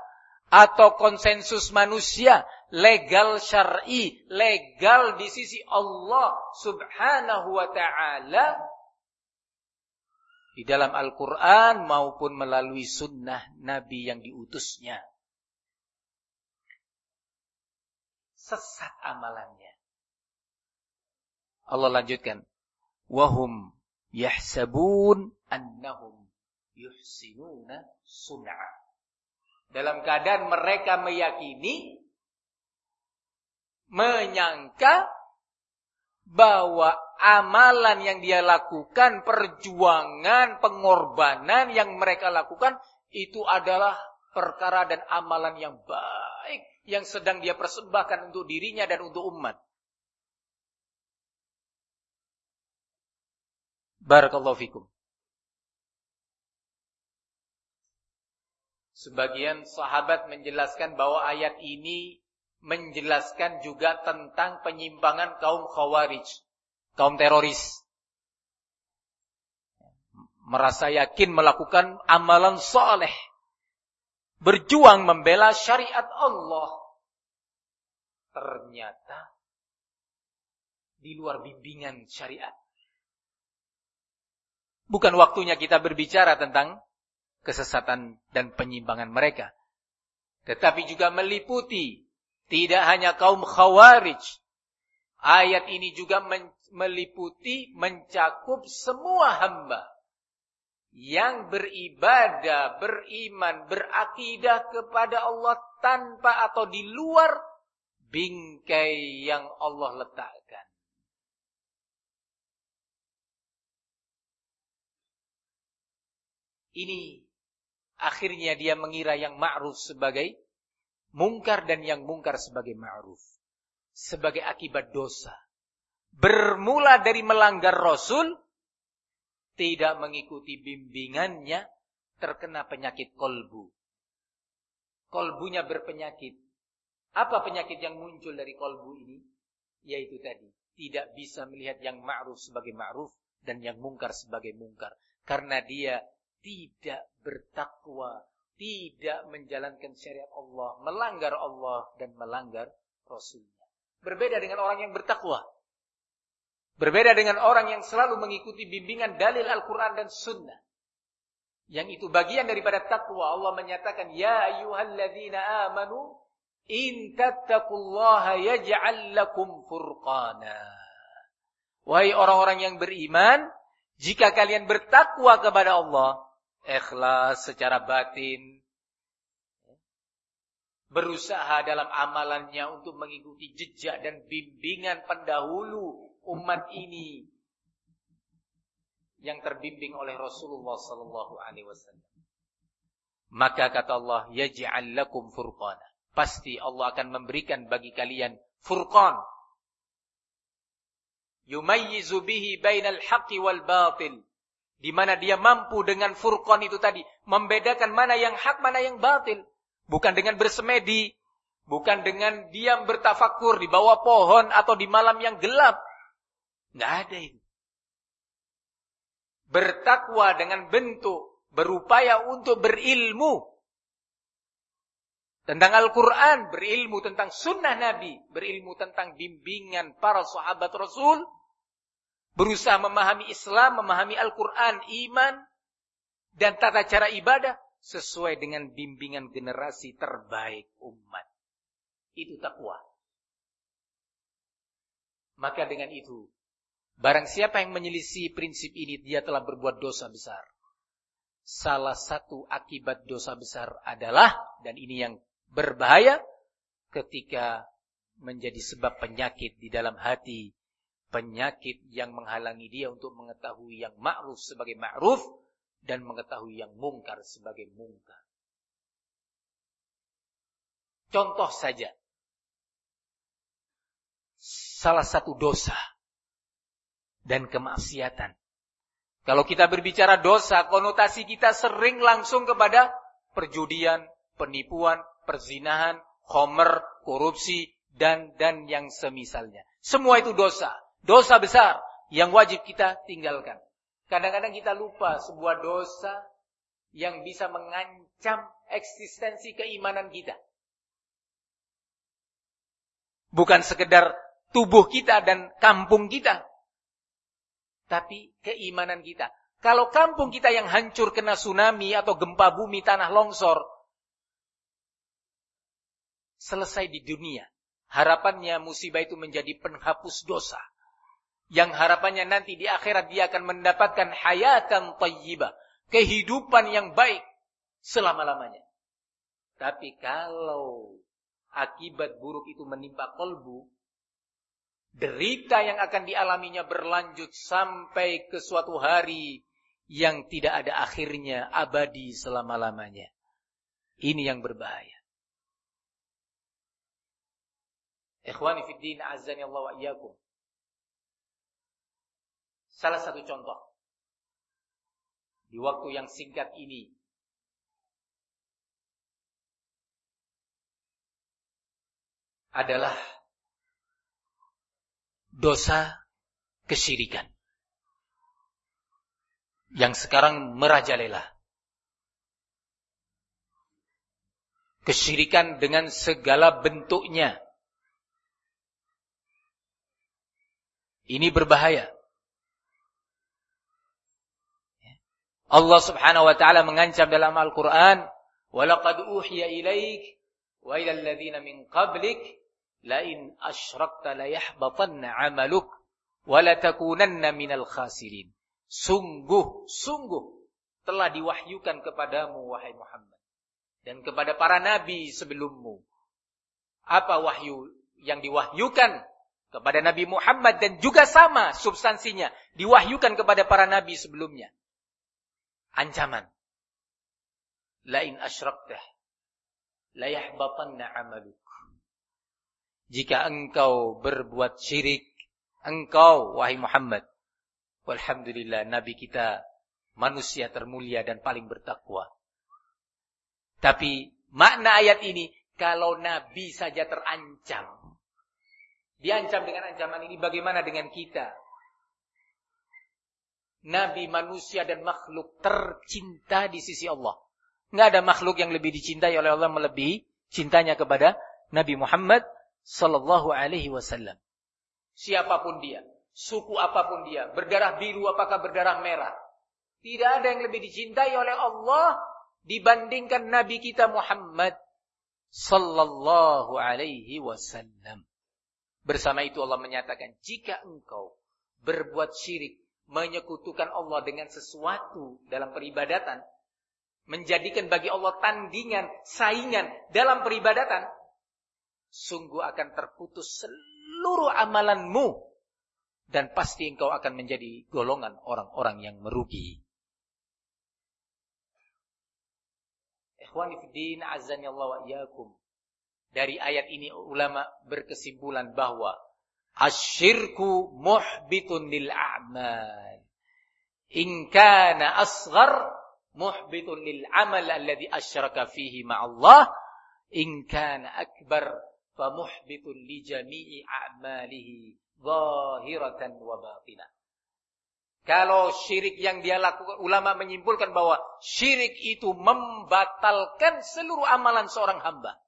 Atau konsensus manusia. Legal syar'i. Legal di sisi Allah subhanahu wa ta'ala di dalam Al-Quran maupun melalui sunnah Nabi yang diutusnya. Sesat amalannya. Allah lanjutkan. Wahum yahsabun annahum yuhsinuna sun'a. Dalam keadaan mereka meyakini, menyangka bahwa amalan yang dia lakukan, perjuangan, pengorbanan yang mereka lakukan itu adalah perkara dan amalan yang baik yang sedang dia persembahkan untuk dirinya dan untuk umat. Barakallahu fikum. Sebagian sahabat menjelaskan bahwa ayat ini menjelaskan juga tentang penyimpangan kaum khawarij, kaum teroris. Merasa yakin melakukan amalan soleh. Berjuang membela syariat Allah. Ternyata di luar bimbingan syariat. Bukan waktunya kita berbicara tentang kesesatan dan penyimpangan mereka. Tetapi juga meliputi tidak hanya kaum khawarij. Ayat ini juga meliputi, mencakup semua hamba. yang beribadah, beriman, berakidah kepada Allah tanpa atau di luar bingkai yang Allah letakkan. Ini akhirnya dia mengira yang ma'ruf sebagai mungkar dan yang mungkar sebagai ma'ruf. Sebagai akibat dosa. Bermula dari melanggar Rasul, tidak mengikuti bimbingannya, terkena penyakit kolbu. Kolbunya berpenyakit. Apa penyakit yang muncul dari kolbu ini? Yaitu tadi, tidak bisa melihat yang ma'ruf sebagai ma'ruf dan yang mungkar sebagai mungkar. Karena dia tidak bertakwa, tidak menjalankan syariat Allah, melanggar Allah dan melanggar Rasulnya. Berbeda dengan orang yang bertakwa. Berbeda dengan orang yang selalu mengikuti bimbingan dalil Al-Quran dan Sunnah. Yang itu bagian daripada takwa. Allah menyatakan, Ya ayuhalladzina amanu, in tattakullaha yaj'al lakum furqana. Wahai orang-orang yang beriman, jika kalian bertakwa kepada Allah, ikhlas secara batin, berusaha dalam amalannya untuk mengikuti jejak dan bimbingan pendahulu umat ini yang terbimbing oleh Rasulullah sallallahu alaihi wasallam. Maka kata Allah, yaj'al lakum furqana. Pasti Allah akan memberikan bagi kalian furqan. Yumayyizu bihi bainal haqqi wal batil. Di mana dia mampu dengan furqan itu tadi membedakan mana yang hak, mana yang batil. Bukan dengan bersemedi, bukan dengan diam bertafakur di bawah pohon atau di malam yang gelap. Nggak ada itu. Bertakwa dengan bentuk berupaya untuk berilmu tentang Al-Quran, berilmu tentang sunnah Nabi, berilmu tentang bimbingan para sahabat Rasul, berusaha memahami Islam, memahami Al-Quran, iman, dan tata cara ibadah sesuai dengan bimbingan generasi terbaik umat. Itu takwa. Maka dengan itu, Barang siapa yang menyelisih prinsip ini, dia telah berbuat dosa besar. Salah satu akibat dosa besar adalah, dan ini yang berbahaya, ketika menjadi sebab penyakit di dalam hati, penyakit yang menghalangi dia untuk mengetahui yang ma'ruf sebagai ma'ruf, dan mengetahui yang mungkar sebagai mungkar. Contoh saja, salah satu dosa dan kemaksiatan. Kalau kita berbicara dosa, konotasi kita sering langsung kepada perjudian, penipuan, perzinahan, homer, korupsi, dan dan yang semisalnya. Semua itu dosa. Dosa besar yang wajib kita tinggalkan. Kadang-kadang kita lupa sebuah dosa yang bisa mengancam eksistensi keimanan kita. Bukan sekedar tubuh kita dan kampung kita, tapi keimanan kita. Kalau kampung kita yang hancur kena tsunami atau gempa bumi, tanah longsor, selesai di dunia. Harapannya musibah itu menjadi penghapus dosa. Yang harapannya nanti di akhirat dia akan mendapatkan hayatan tayyibah. Kehidupan yang baik selama-lamanya. Tapi kalau akibat buruk itu menimpa kolbu, Derita yang akan dialaminya berlanjut sampai ke suatu hari yang tidak ada akhirnya abadi selama-lamanya. Ini yang berbahaya. Ikhwani fi din azani Allah wa iyyakum. Salah satu contoh di waktu yang singkat ini adalah dosa kesyirikan. Yang sekarang merajalela. Kesyirikan dengan segala bentuknya. Ini berbahaya. Allah Subhanahu wa taala mengancam dalam Al-Qur'an, "Wa laqad uhiya ilaik wa ila alladziina min qablik lain asyrakta layahbatanna amaluk wa latakunanna minal khasirin. Sungguh, sungguh telah diwahyukan kepadamu wahai Muhammad dan kepada para nabi sebelummu. Apa wahyu yang diwahyukan kepada Nabi Muhammad dan juga sama substansinya diwahyukan kepada para nabi sebelumnya. Ancaman. Lain asyraktah la yahbatanna amaluk. Jika engkau berbuat syirik, engkau wahai Muhammad, walhamdulillah nabi kita manusia termulia dan paling bertakwa. Tapi makna ayat ini kalau nabi saja terancam Diancam dengan ancaman ini bagaimana dengan kita? Nabi manusia dan makhluk tercinta di sisi Allah. Nggak ada makhluk yang lebih dicintai oleh Allah melebihi cintanya kepada Nabi Muhammad sallallahu alaihi wasallam. Siapa pun dia, suku apa pun dia, berdarah biru apakah berdarah merah. Tidak ada yang lebih dicintai oleh Allah dibandingkan Nabi kita Muhammad sallallahu alaihi wasallam. Bersama itu Allah menyatakan, jika engkau berbuat syirik, menyekutukan Allah dengan sesuatu dalam peribadatan, menjadikan bagi Allah tandingan, saingan dalam peribadatan, sungguh akan terputus seluruh amalanmu dan pasti engkau akan menjadi golongan orang-orang yang merugi. Ikhwani fiddin. Dari ayat ini ulama berkesimpulan bahwa asyirku muhbitun lil a'mal. In kana asghar muhbitun lil amal alladhi asyraka fihi ma'allah. In kana akbar fa muhbitun li jami'i a'malihi zahiratan wa batinah. Kalau syirik yang dia lakukan, ulama menyimpulkan bahwa syirik itu membatalkan seluruh amalan seorang hamba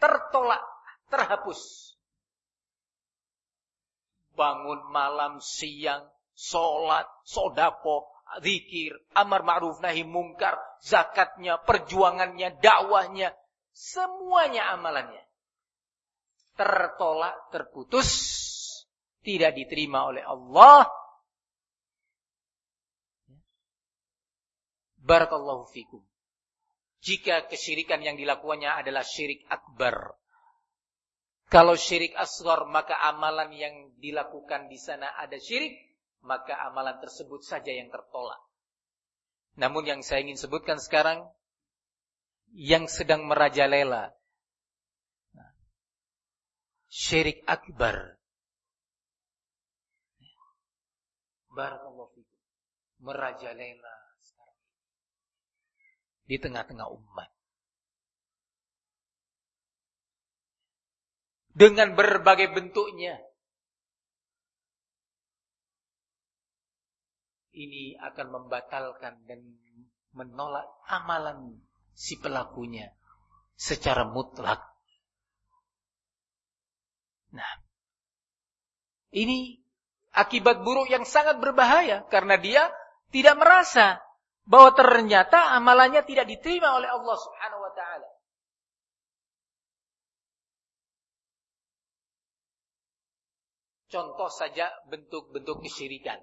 tertolak, terhapus. Bangun malam, siang, sholat, sodako, zikir, amar ma'ruf nahi mungkar, zakatnya, perjuangannya, dakwahnya, semuanya amalannya. Tertolak, terputus, tidak diterima oleh Allah. Barakallahu fikum jika kesyirikan yang dilakukannya adalah syirik akbar. Kalau syirik asghar, maka amalan yang dilakukan di sana ada syirik, maka amalan tersebut saja yang tertolak. Namun yang saya ingin sebutkan sekarang, yang sedang merajalela, syirik akbar. Barakallahu fikum. Merajalela di tengah-tengah umat. Dengan berbagai bentuknya. Ini akan membatalkan dan menolak amalan si pelakunya secara mutlak. Nah, ini akibat buruk yang sangat berbahaya karena dia tidak merasa bahwa ternyata amalannya tidak diterima oleh Allah Subhanahu wa taala. Contoh saja bentuk-bentuk kesyirikan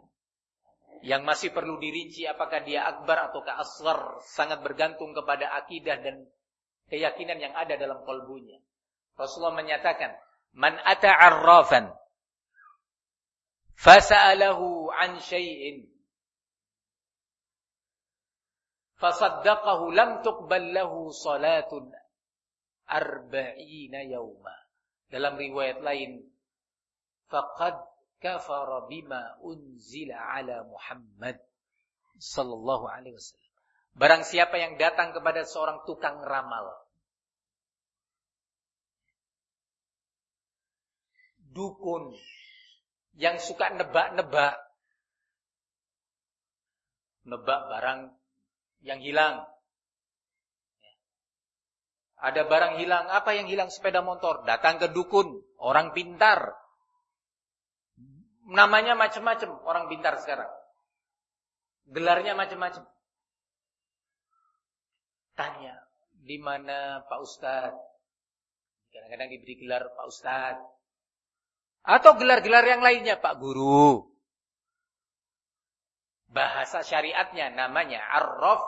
yang masih perlu dirinci apakah dia akbar atau asghar sangat bergantung kepada akidah dan keyakinan yang ada dalam kalbunya. Rasulullah menyatakan, "Man ata 'arrafan fasa'alahu 'an syai'in fasaddaqahu lam tuqbal lahu salatun arba'ina yawma. Dalam riwayat lain, faqad kafara bima unzila ala Muhammad sallallahu alaihi wasallam. Barang siapa yang datang kepada seorang tukang ramal, dukun yang suka nebak-nebak, nebak barang yang hilang. Ada barang hilang, apa yang hilang sepeda motor? Datang ke dukun, orang pintar. Namanya macam-macam orang pintar sekarang. Gelarnya macam-macam. Tanya, di mana Pak Ustadz? Kadang-kadang diberi gelar Pak Ustadz. Atau gelar-gelar yang lainnya, Pak Guru. Bahasa syariatnya namanya arrof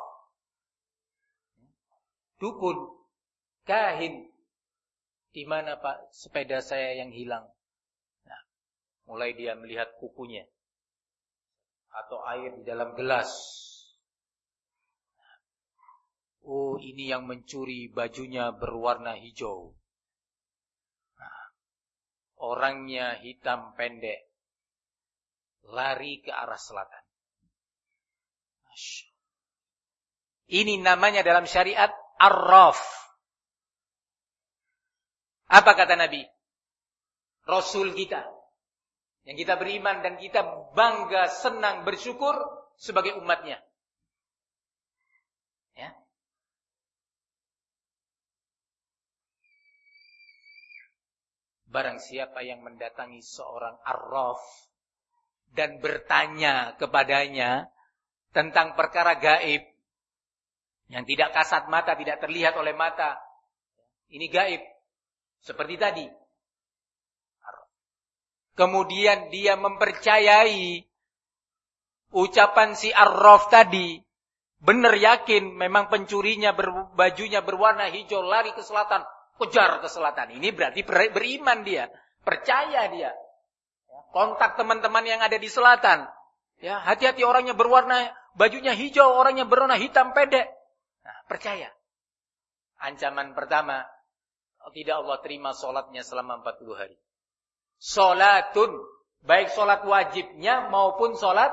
dukun, kahin. Di mana Pak sepeda saya yang hilang? Mulai dia melihat kukunya atau air di dalam gelas. Oh, ini yang mencuri bajunya berwarna hijau. Nah, orangnya hitam pendek. Lari ke arah selatan. Ini namanya dalam syariat arraf. Apa kata Nabi? Rasul kita. Yang kita beriman dan kita bangga, senang, bersyukur sebagai umatnya. Ya. Barang siapa yang mendatangi seorang arraf dan bertanya kepadanya tentang perkara gaib yang tidak kasat mata, tidak terlihat oleh mata. Ini gaib. Seperti tadi. Kemudian dia mempercayai ucapan si Arraf tadi. Benar yakin memang pencurinya ber, bajunya berwarna hijau lari ke selatan. Kejar ke selatan. Ini berarti ber, beriman dia. Percaya dia. Kontak teman-teman yang ada di selatan. Ya, hati-hati orangnya berwarna bajunya hijau, orangnya berwarna hitam pendek. Nah, percaya. Ancaman pertama, tidak Allah terima solatnya selama 40 hari. Solatun, baik solat wajibnya maupun solat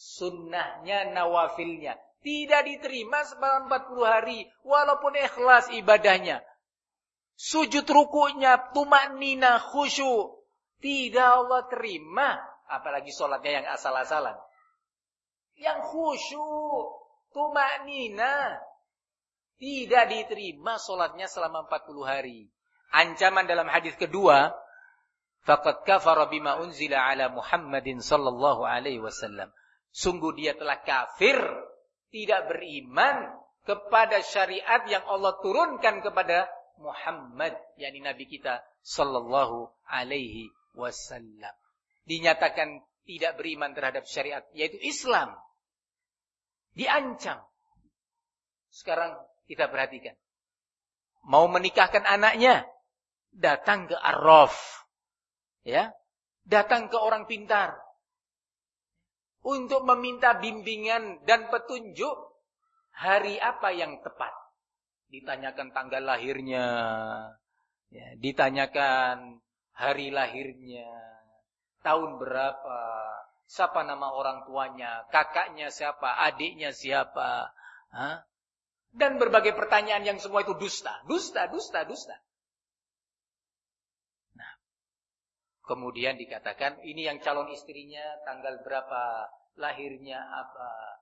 sunnahnya, nawafilnya. Tidak diterima selama 40 hari, walaupun ikhlas ibadahnya. Sujud rukunya, tumak nina, khusyuk. Tidak Allah terima. Apalagi solatnya yang asal-asalan. Yang khusyuk, tumak nina. Tidak diterima solatnya selama 40 hari. Ancaman dalam hadis kedua, faqad kafara bima unzila ala Muhammadin sallallahu alaihi wasallam. Sungguh dia telah kafir, tidak beriman kepada syariat yang Allah turunkan kepada Muhammad, yakni nabi kita sallallahu alaihi wasallam. Dinyatakan tidak beriman terhadap syariat yaitu Islam. Diancam. Sekarang kita perhatikan. Mau menikahkan anaknya, datang ke Arraf ya, datang ke orang pintar. Untuk meminta bimbingan dan petunjuk hari apa yang tepat. Ditanyakan tanggal lahirnya, ya, ditanyakan hari lahirnya, tahun berapa, siapa nama orang tuanya, kakaknya siapa, adiknya siapa, Hah? dan berbagai pertanyaan yang semua itu dusta, dusta, dusta, dusta. Kemudian dikatakan ini yang calon istrinya tanggal berapa, lahirnya apa,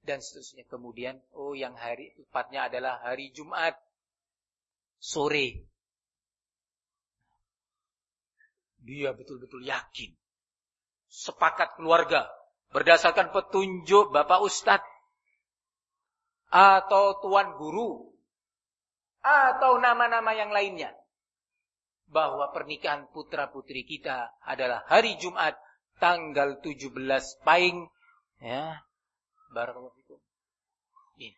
dan seterusnya. Kemudian, oh yang hari tepatnya adalah hari Jumat sore. Dia betul-betul yakin. Sepakat keluarga. Berdasarkan petunjuk Bapak Ustadz. Atau Tuan Guru. Atau nama-nama yang lainnya bahwa pernikahan putra-putri kita adalah hari Jumat tanggal 17 Paing ya. Barakallahu fikum. Ini.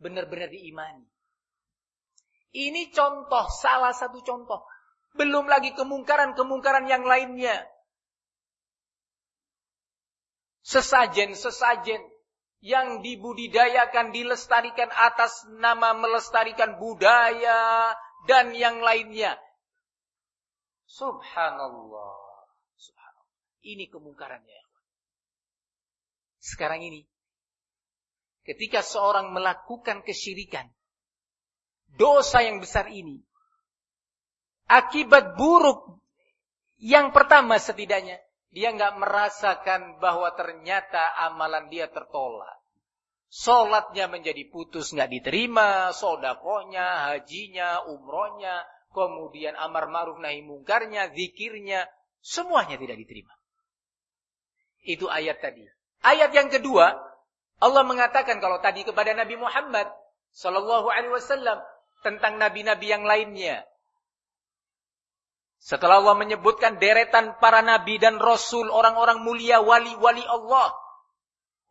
Benar-benar diimani. Ini contoh, salah satu contoh. Belum lagi kemungkaran-kemungkaran yang lainnya. Sesajen-sesajen yang dibudidayakan, dilestarikan atas nama melestarikan budaya, dan yang lainnya. Subhanallah. Subhanallah. Ini kemungkarannya. Sekarang ini, ketika seorang melakukan kesyirikan, dosa yang besar ini, akibat buruk yang pertama setidaknya, dia nggak merasakan bahwa ternyata amalan dia tertolak. Sholatnya menjadi putus nggak diterima, sodakohnya, hajinya, umrohnya, kemudian amar ma'ruf nahi mungkarnya, zikirnya, semuanya tidak diterima. Itu ayat tadi. Ayat yang kedua, Allah mengatakan kalau tadi kepada Nabi Muhammad Sallallahu Alaihi Wasallam tentang nabi-nabi yang lainnya. Setelah Allah menyebutkan deretan para nabi dan rasul, orang-orang mulia, wali-wali Allah,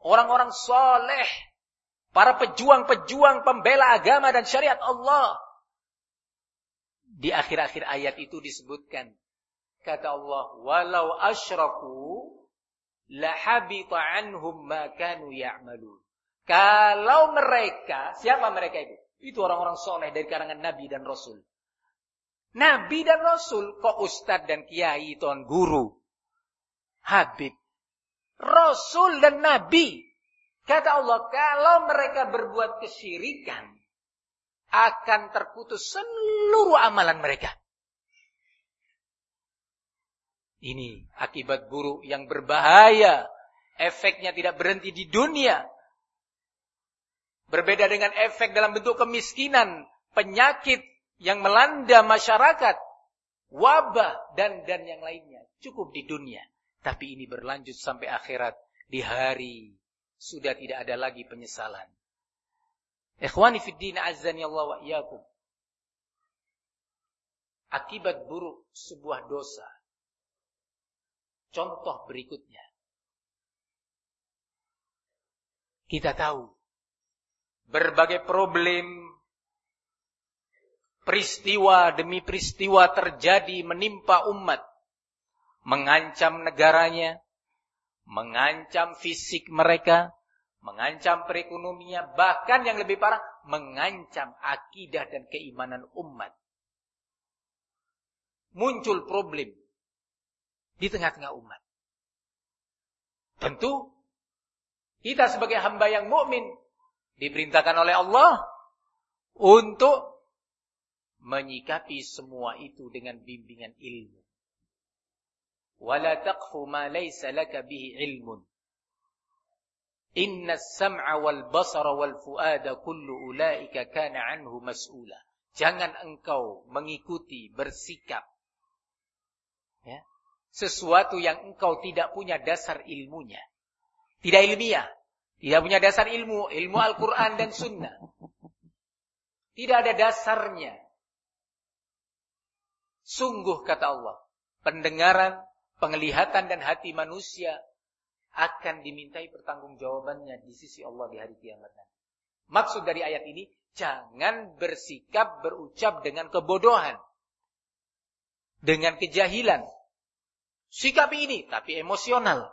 orang-orang soleh para pejuang-pejuang pembela agama dan syariat Allah. Di akhir-akhir ayat itu disebutkan kata Allah, "Walau asyraku lahabita anhum ma kanu ya'malun." Kalau mereka, siapa mereka itu? Itu orang-orang soleh dari karangan Nabi dan Rasul. Nabi dan Rasul, kok Ustadz dan Kiai, Tuan Guru, Habib, Rasul dan Nabi. Kata Allah, kalau mereka berbuat kesyirikan, akan terputus seluruh amalan mereka. Ini akibat buruk yang berbahaya. Efeknya tidak berhenti di dunia. Berbeda dengan efek dalam bentuk kemiskinan, penyakit yang melanda masyarakat, wabah dan dan yang lainnya. Cukup di dunia. Tapi ini berlanjut sampai akhirat. Di hari sudah tidak ada lagi penyesalan. Ikhwani fid din azzani Allah wa iyyakum. Akibat buruk sebuah dosa. Contoh berikutnya. Kita tahu berbagai problem peristiwa demi peristiwa terjadi menimpa umat mengancam negaranya, mengancam fisik mereka, mengancam perekonomian, bahkan yang lebih parah, mengancam akidah dan keimanan umat. Muncul problem di tengah-tengah umat. Tentu kita sebagai hamba yang mukmin diperintahkan oleh Allah untuk menyikapi semua itu dengan bimbingan ilmu. ولا تقف ما ليس لك به علم إن السمع والبصر والفؤاد كل أولئك كان عنه مسؤولا Jangan engkau mengikuti, bersikap. Ya. Sesuatu yang engkau tidak punya dasar ilmunya. Tidak ilmiah. Tidak punya dasar ilmu. Ilmu Al-Quran dan Sunnah. Tidak ada dasarnya. Sungguh kata Allah. Pendengaran, penglihatan dan hati manusia akan dimintai pertanggungjawabannya di sisi Allah di hari kiamat. Maksud dari ayat ini, jangan bersikap berucap dengan kebodohan. Dengan kejahilan. Sikap ini, tapi emosional.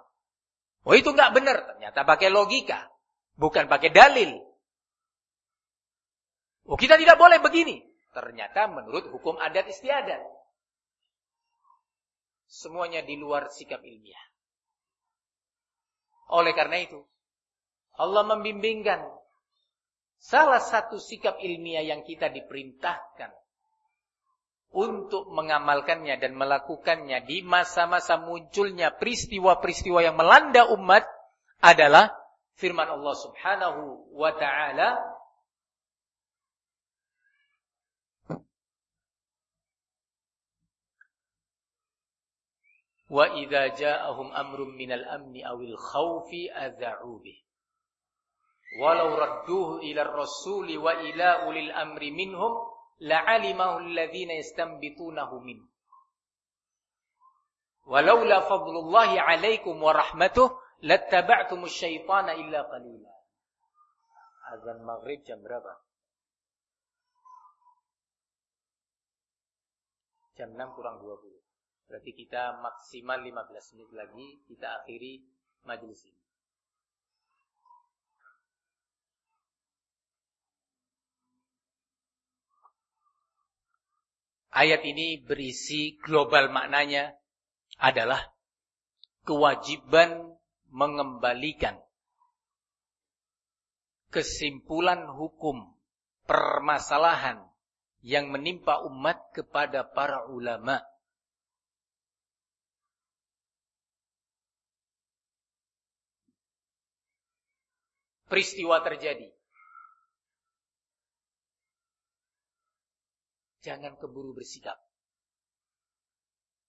Oh itu nggak benar, ternyata pakai logika. Bukan pakai dalil. Oh kita tidak boleh begini. Ternyata menurut hukum adat istiadat. Semuanya di luar sikap ilmiah. Oleh karena itu, Allah membimbingkan salah satu sikap ilmiah yang kita diperintahkan untuk mengamalkannya dan melakukannya di masa-masa munculnya peristiwa-peristiwa yang melanda umat adalah firman Allah Subhanahu wa taala وإذا جاءهم أمر من الأمن أو الخوف أذاعوا به. ولو ردوه إلى الرسول وإلى أولي الأمر منهم لعلمه الذين يستنبطونه منه. ولولا فضل الله عليكم ورحمته لاتبعتم الشيطان إلا قليلا. هذا المغرب كم ربع كم 6 kurang 20. Berarti kita maksimal 15 menit lagi kita akhiri majelis ini. Ayat ini berisi global maknanya adalah kewajiban mengembalikan kesimpulan hukum permasalahan yang menimpa umat kepada para ulama peristiwa terjadi. Jangan keburu bersikap.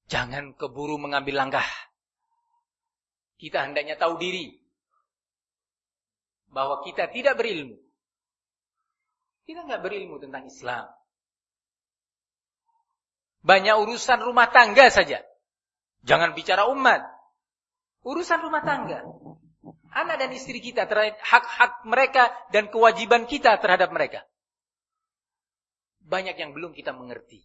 Jangan keburu mengambil langkah. Kita hendaknya tahu diri. Bahwa kita tidak berilmu. Kita nggak berilmu tentang Islam. Banyak urusan rumah tangga saja. Jangan bicara umat. Urusan rumah tangga. Anak dan istri kita, terhadap hak-hak mereka dan kewajiban kita terhadap mereka. Banyak yang belum kita mengerti.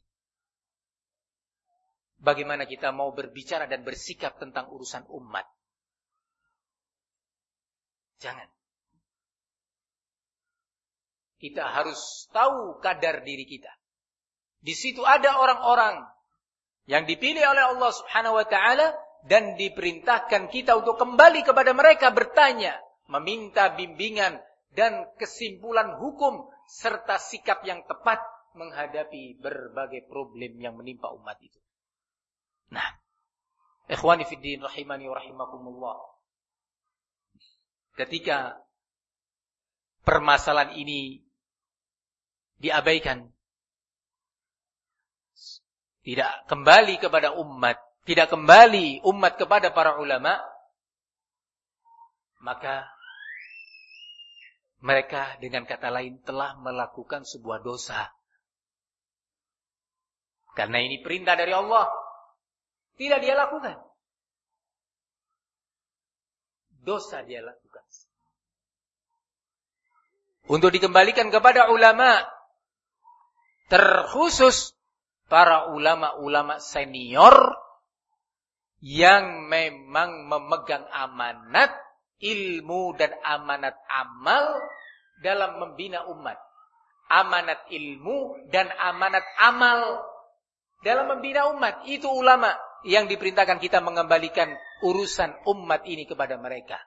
Bagaimana kita mau berbicara dan bersikap tentang urusan umat. Jangan. Kita harus tahu kadar diri kita. Di situ ada orang-orang yang dipilih oleh Allah Subhanahu wa taala dan diperintahkan kita untuk kembali kepada mereka bertanya, meminta bimbingan dan kesimpulan hukum serta sikap yang tepat menghadapi berbagai problem yang menimpa umat itu. Nah, ikhwani fiddin rahimani wa rahimakumullah. Ketika permasalahan ini diabaikan, tidak kembali kepada umat, tidak kembali umat kepada para ulama, maka mereka dengan kata lain telah melakukan sebuah dosa. Karena ini perintah dari Allah. Tidak dia lakukan. Dosa dia lakukan. Untuk dikembalikan kepada ulama. Terkhusus para ulama-ulama senior yang memang memegang amanat ilmu dan amanat amal dalam membina umat. Amanat ilmu dan amanat amal dalam membina umat. Itu ulama yang diperintahkan kita mengembalikan urusan umat ini kepada mereka.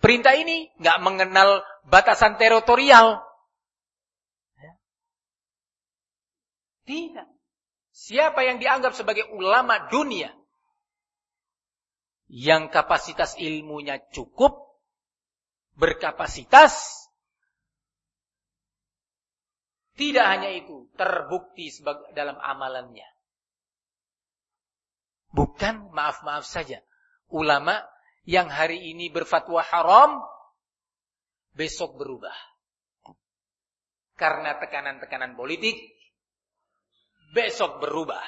Perintah ini nggak mengenal batasan teritorial. Ya. Tidak. Siapa yang dianggap sebagai ulama dunia yang kapasitas ilmunya cukup, berkapasitas, tidak hanya itu, terbukti dalam amalannya. Bukan maaf-maaf saja. Ulama yang hari ini berfatwa haram, besok berubah. Karena tekanan-tekanan politik, besok berubah.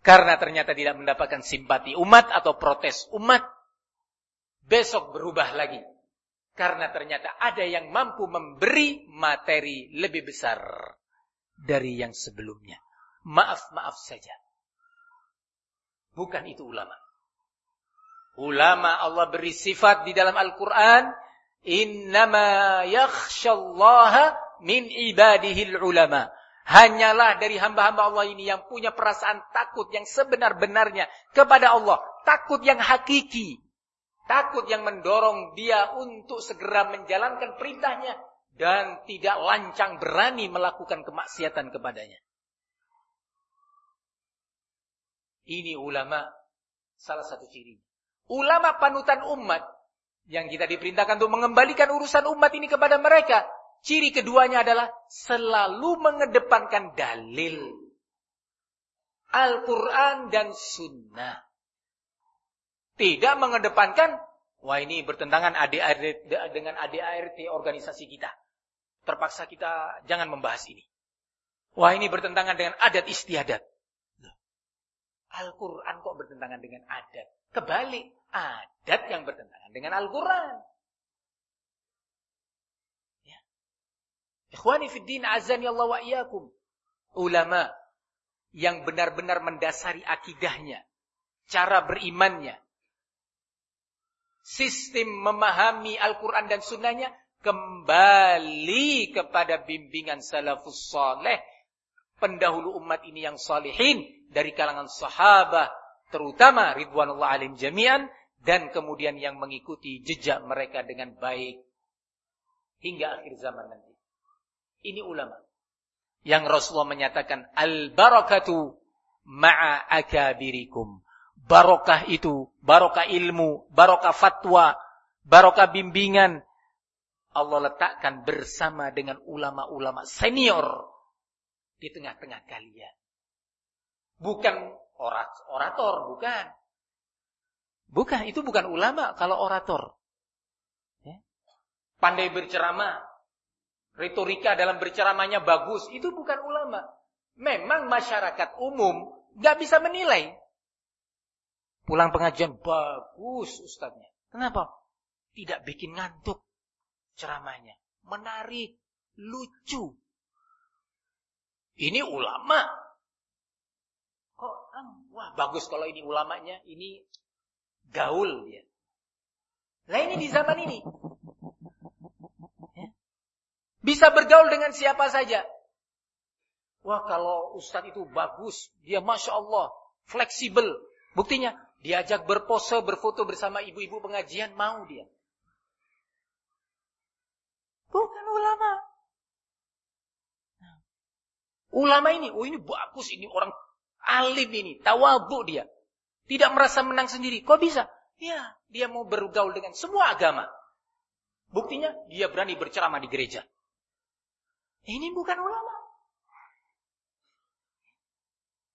Karena ternyata tidak mendapatkan simpati umat atau protes umat, besok berubah lagi. Karena ternyata ada yang mampu memberi materi lebih besar dari yang sebelumnya. Maaf-maaf saja. Bukan itu ulama. Ulama Allah beri sifat di dalam Al-Quran. Innama yakhshallaha min ibadihil ulama. Hanyalah dari hamba-hamba Allah ini yang punya perasaan takut yang sebenar-benarnya kepada Allah. Takut yang hakiki. Takut yang mendorong dia untuk segera menjalankan perintahnya. Dan tidak lancang berani melakukan kemaksiatan kepadanya. Ini ulama salah satu ciri. Ulama panutan umat yang kita diperintahkan untuk mengembalikan urusan umat ini kepada mereka Ciri keduanya adalah selalu mengedepankan dalil. Al-Quran dan Sunnah. Tidak mengedepankan, wah ini bertentangan ADART, dengan ADART organisasi kita. Terpaksa kita jangan membahas ini. Wah ini bertentangan dengan adat istiadat. Al-Quran kok bertentangan dengan adat? Kebalik, adat yang bertentangan dengan Al-Quran. Ikhwani fiddin azani Allah wa iyyakum. Ulama yang benar-benar mendasari akidahnya, cara berimannya, sistem memahami Al-Quran dan Sunnahnya kembali kepada bimbingan salafus saleh pendahulu umat ini yang salihin dari kalangan sahabat terutama ridwanullah alim jami'an dan kemudian yang mengikuti jejak mereka dengan baik hingga akhir zaman nanti. Ini ulama. Yang Rasulullah menyatakan al-barakatu ma'a akabirikum. Barokah itu, barokah ilmu, barokah fatwa, barokah bimbingan Allah letakkan bersama dengan ulama-ulama senior di tengah-tengah kalian. Bukan orator, bukan. Bukan, itu bukan ulama kalau orator. Ya. Pandai berceramah, retorika dalam berceramahnya bagus, itu bukan ulama. Memang masyarakat umum nggak bisa menilai. Pulang pengajian bagus ustadznya. Kenapa? Tidak bikin ngantuk ceramahnya. Menarik, lucu. Ini ulama. Kok, wah bagus kalau ini ulamanya. Ini gaul dia. Nah ini di zaman ini. Bisa bergaul dengan siapa saja. Wah kalau ustadz itu bagus, dia masya Allah, fleksibel. Buktinya, diajak berpose, berfoto bersama ibu-ibu pengajian, mau dia. Bukan ulama. Nah. Ulama ini, oh ini bagus, ini orang alim ini, tawabu dia. Tidak merasa menang sendiri. Kok bisa? Ya, dia mau bergaul dengan semua agama. Buktinya, dia berani berceramah di gereja. Ini bukan ulama.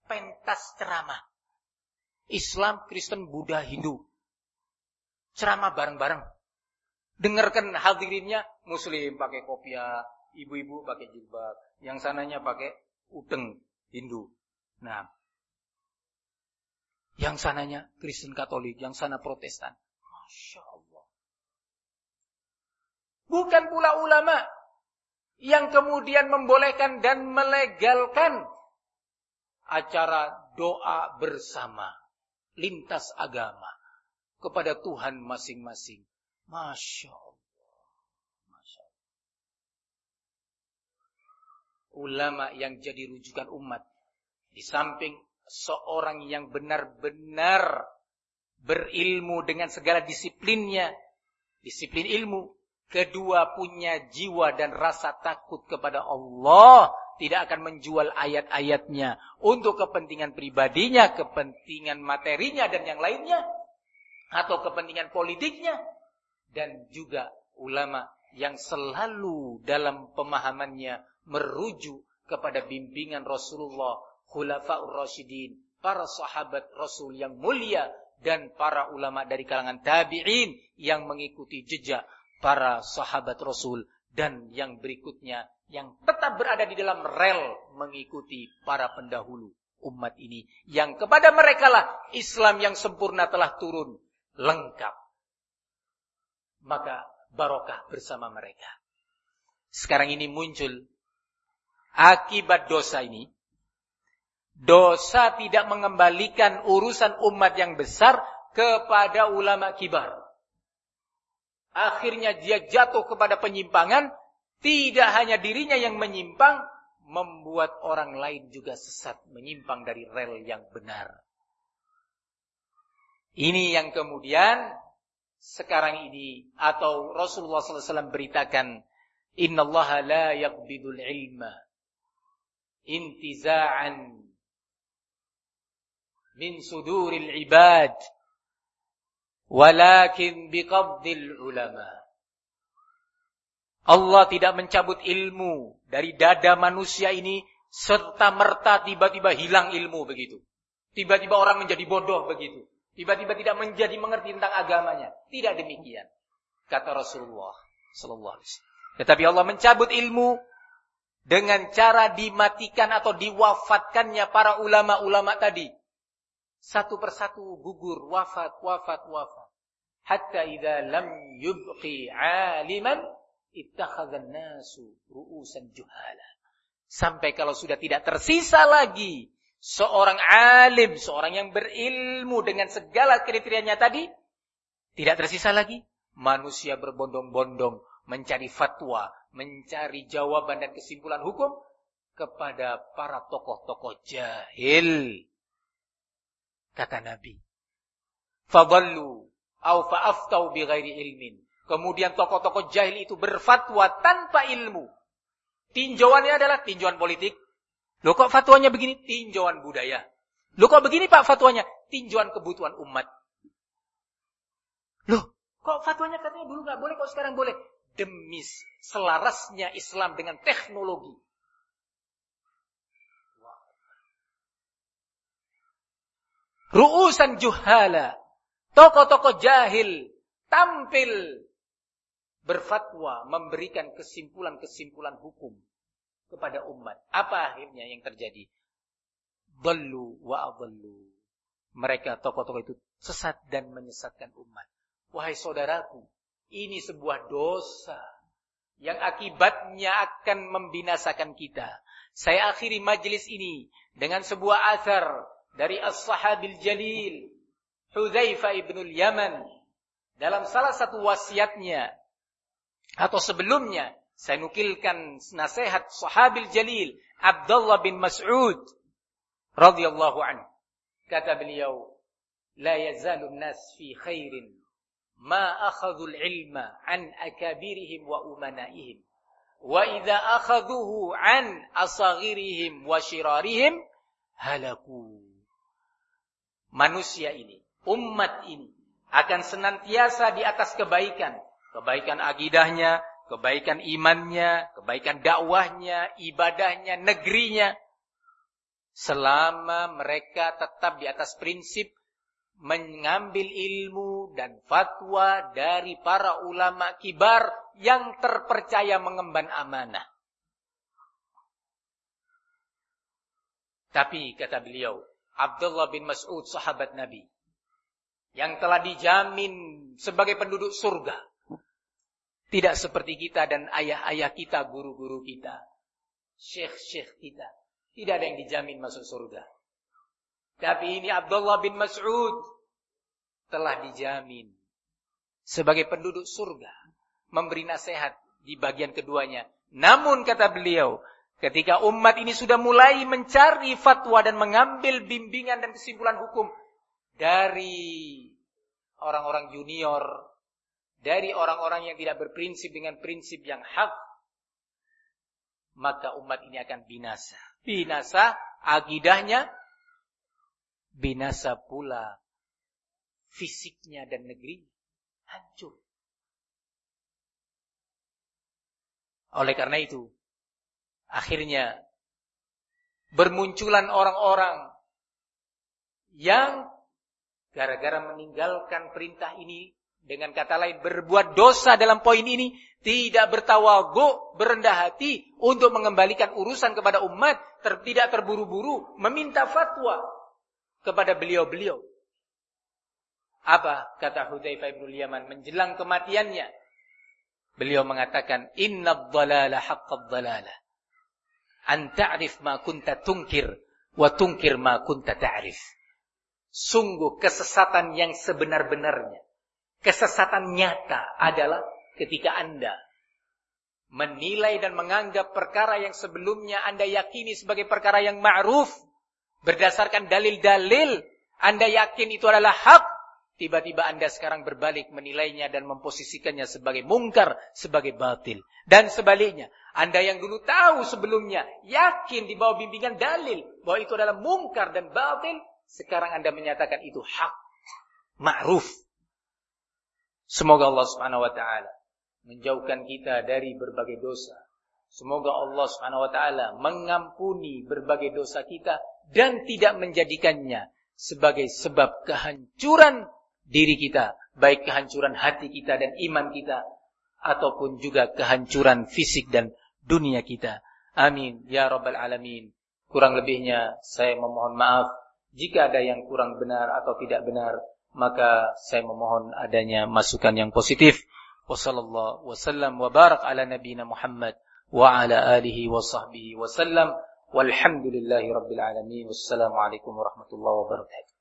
Pentas ceramah. Islam, Kristen, Buddha, Hindu. Ceramah bareng-bareng. Dengarkan hadirinnya, Muslim pakai kopiah, ibu-ibu pakai jilbab, yang sananya pakai udeng Hindu. Nah, yang sananya Kristen Katolik, yang sana Protestan. Masya Allah. Bukan pula ulama yang kemudian membolehkan dan melegalkan acara doa bersama lintas agama kepada Tuhan masing-masing. Masya Allah. Ulama yang jadi rujukan umat. Di samping seorang yang benar-benar berilmu dengan segala disiplinnya, disiplin ilmu. Kedua punya jiwa dan rasa takut kepada Allah. Tidak akan menjual ayat-ayatnya untuk kepentingan pribadinya, kepentingan materinya dan yang lainnya. Atau kepentingan politiknya. Dan juga ulama yang selalu dalam pemahamannya merujuk kepada bimbingan Rasulullah khulafaur rasyidin, para sahabat Rasul yang mulia dan para ulama dari kalangan tabi'in yang mengikuti jejak para sahabat Rasul dan yang berikutnya yang tetap berada di dalam rel mengikuti para pendahulu umat ini. Yang kepada mereka lah Islam yang sempurna telah turun lengkap. Maka barokah bersama mereka. Sekarang ini muncul akibat dosa ini. Dosa tidak mengembalikan urusan umat yang besar kepada ulama kibar. Akhirnya dia jatuh kepada penyimpangan, tidak hanya dirinya yang menyimpang, membuat orang lain juga sesat, menyimpang dari rel yang benar. Ini yang kemudian sekarang ini atau Rasulullah SAW beritakan, Inna Allah la yakbidul ilma intiza'an min suduril ibad walakin biqabdil ulama Allah tidak mencabut ilmu dari dada manusia ini serta merta tiba-tiba hilang ilmu begitu. Tiba-tiba orang menjadi bodoh begitu. Tiba-tiba tidak menjadi mengerti tentang agamanya. Tidak demikian. Kata Rasulullah sallallahu alaihi wasallam. Tetapi Allah mencabut ilmu dengan cara dimatikan atau diwafatkannya para ulama-ulama tadi satu persatu gugur, wafat, wafat, wafat. Hatta idza lam yubqi aliman ittakhadhan nasu ru'usan juhala. Sampai kalau sudah tidak tersisa lagi seorang alim, seorang yang berilmu dengan segala kriterianya tadi, tidak tersisa lagi manusia berbondong-bondong mencari fatwa, mencari jawaban dan kesimpulan hukum kepada para tokoh-tokoh jahil kata Nabi. Fadallu au fa'aftau bighairi ilmin. Kemudian tokoh-tokoh jahil itu berfatwa tanpa ilmu. Tinjauannya adalah tinjauan politik. Loh kok fatwanya begini? Tinjauan budaya. Loh kok begini Pak fatwanya? Tinjauan kebutuhan umat. Loh, kok fatwanya katanya dulu nggak boleh, kok sekarang boleh? Demi selarasnya Islam dengan teknologi. Ru'usan juhala. Tokoh-tokoh jahil. Tampil. Berfatwa. Memberikan kesimpulan-kesimpulan hukum. Kepada umat. Apa akhirnya yang terjadi? Ballu wa adallu. Mereka tokoh-tokoh itu sesat dan menyesatkan umat. Wahai saudaraku, ini sebuah dosa yang akibatnya akan membinasakan kita. Saya akhiri majlis ini dengan sebuah athar dari As-Sahabil Jalil, Hudzaifah ibn Yaman. Dalam salah satu wasiatnya, atau sebelumnya, saya nukilkan nasihat Sahabil Jalil, Abdullah bin Mas'ud, radhiyallahu anhu. Kata beliau, لا يزال الناس في خير ما أخذوا العلم عن أكابرهم وأمنائهم وإذا أخذوه عن أصاغرهم وشرارهم هلكوا manusia ini, umat ini akan senantiasa di atas kebaikan, kebaikan akidahnya, kebaikan imannya, kebaikan dakwahnya, ibadahnya, negerinya. Selama mereka tetap di atas prinsip mengambil ilmu dan fatwa dari para ulama kibar yang terpercaya mengemban amanah. Tapi kata beliau, Abdullah bin Mas'ud sahabat Nabi yang telah dijamin sebagai penduduk surga. Tidak seperti kita dan ayah-ayah kita, guru-guru kita, syekh-syekh kita. Tidak ada yang dijamin masuk surga. Tapi ini Abdullah bin Mas'ud telah dijamin sebagai penduduk surga. Memberi nasihat di bagian keduanya. Namun kata beliau, ketika umat ini sudah mulai mencari fatwa dan mengambil bimbingan dan kesimpulan hukum dari orang-orang junior, dari orang-orang yang tidak berprinsip dengan prinsip yang hak, maka umat ini akan binasa. Binasa akidahnya, binasa pula fisiknya dan negeri hancur. Oleh karena itu, akhirnya bermunculan orang-orang yang gara-gara meninggalkan perintah ini dengan kata lain berbuat dosa dalam poin ini tidak bertawagu, berendah hati untuk mengembalikan urusan kepada umat, ter, tidak terburu-buru meminta fatwa kepada beliau-beliau. Apa kata Hudzaifah bin Yaman menjelang kematiannya? Beliau mengatakan, "Inna dhalala haqqad dhalala. An ta'rif ma kunta tunkir wa tunkir ma kunta ta'rif." Sungguh kesesatan yang sebenar-benarnya. Kesesatan nyata adalah ketika Anda menilai dan menganggap perkara yang sebelumnya Anda yakini sebagai perkara yang ma'ruf berdasarkan dalil-dalil Anda yakin itu adalah hak, tiba-tiba Anda sekarang berbalik menilainya dan memposisikannya sebagai mungkar, sebagai batil. Dan sebaliknya, Anda yang dulu tahu sebelumnya, yakin di bawah bimbingan dalil bahwa itu adalah mungkar dan batil, sekarang Anda menyatakan itu hak, ma'ruf. Semoga Allah Subhanahu wa taala menjauhkan kita dari berbagai dosa. Semoga Allah Subhanahu wa taala mengampuni berbagai dosa kita dan tidak menjadikannya sebagai sebab kehancuran diri kita, baik kehancuran hati kita dan iman kita, ataupun juga kehancuran fisik dan dunia kita. Amin. Ya Rabbal Alamin. Kurang lebihnya saya memohon maaf jika ada yang kurang benar atau tidak benar, maka saya memohon adanya masukan yang positif. Wassallallahu wasallam wa barak ala nabiyina Muhammad wa ala alihi wa sahbihi wasallam. Walhamdulillahi rabbil alamin. Wassalamualaikum warahmatullahi wabarakatuh.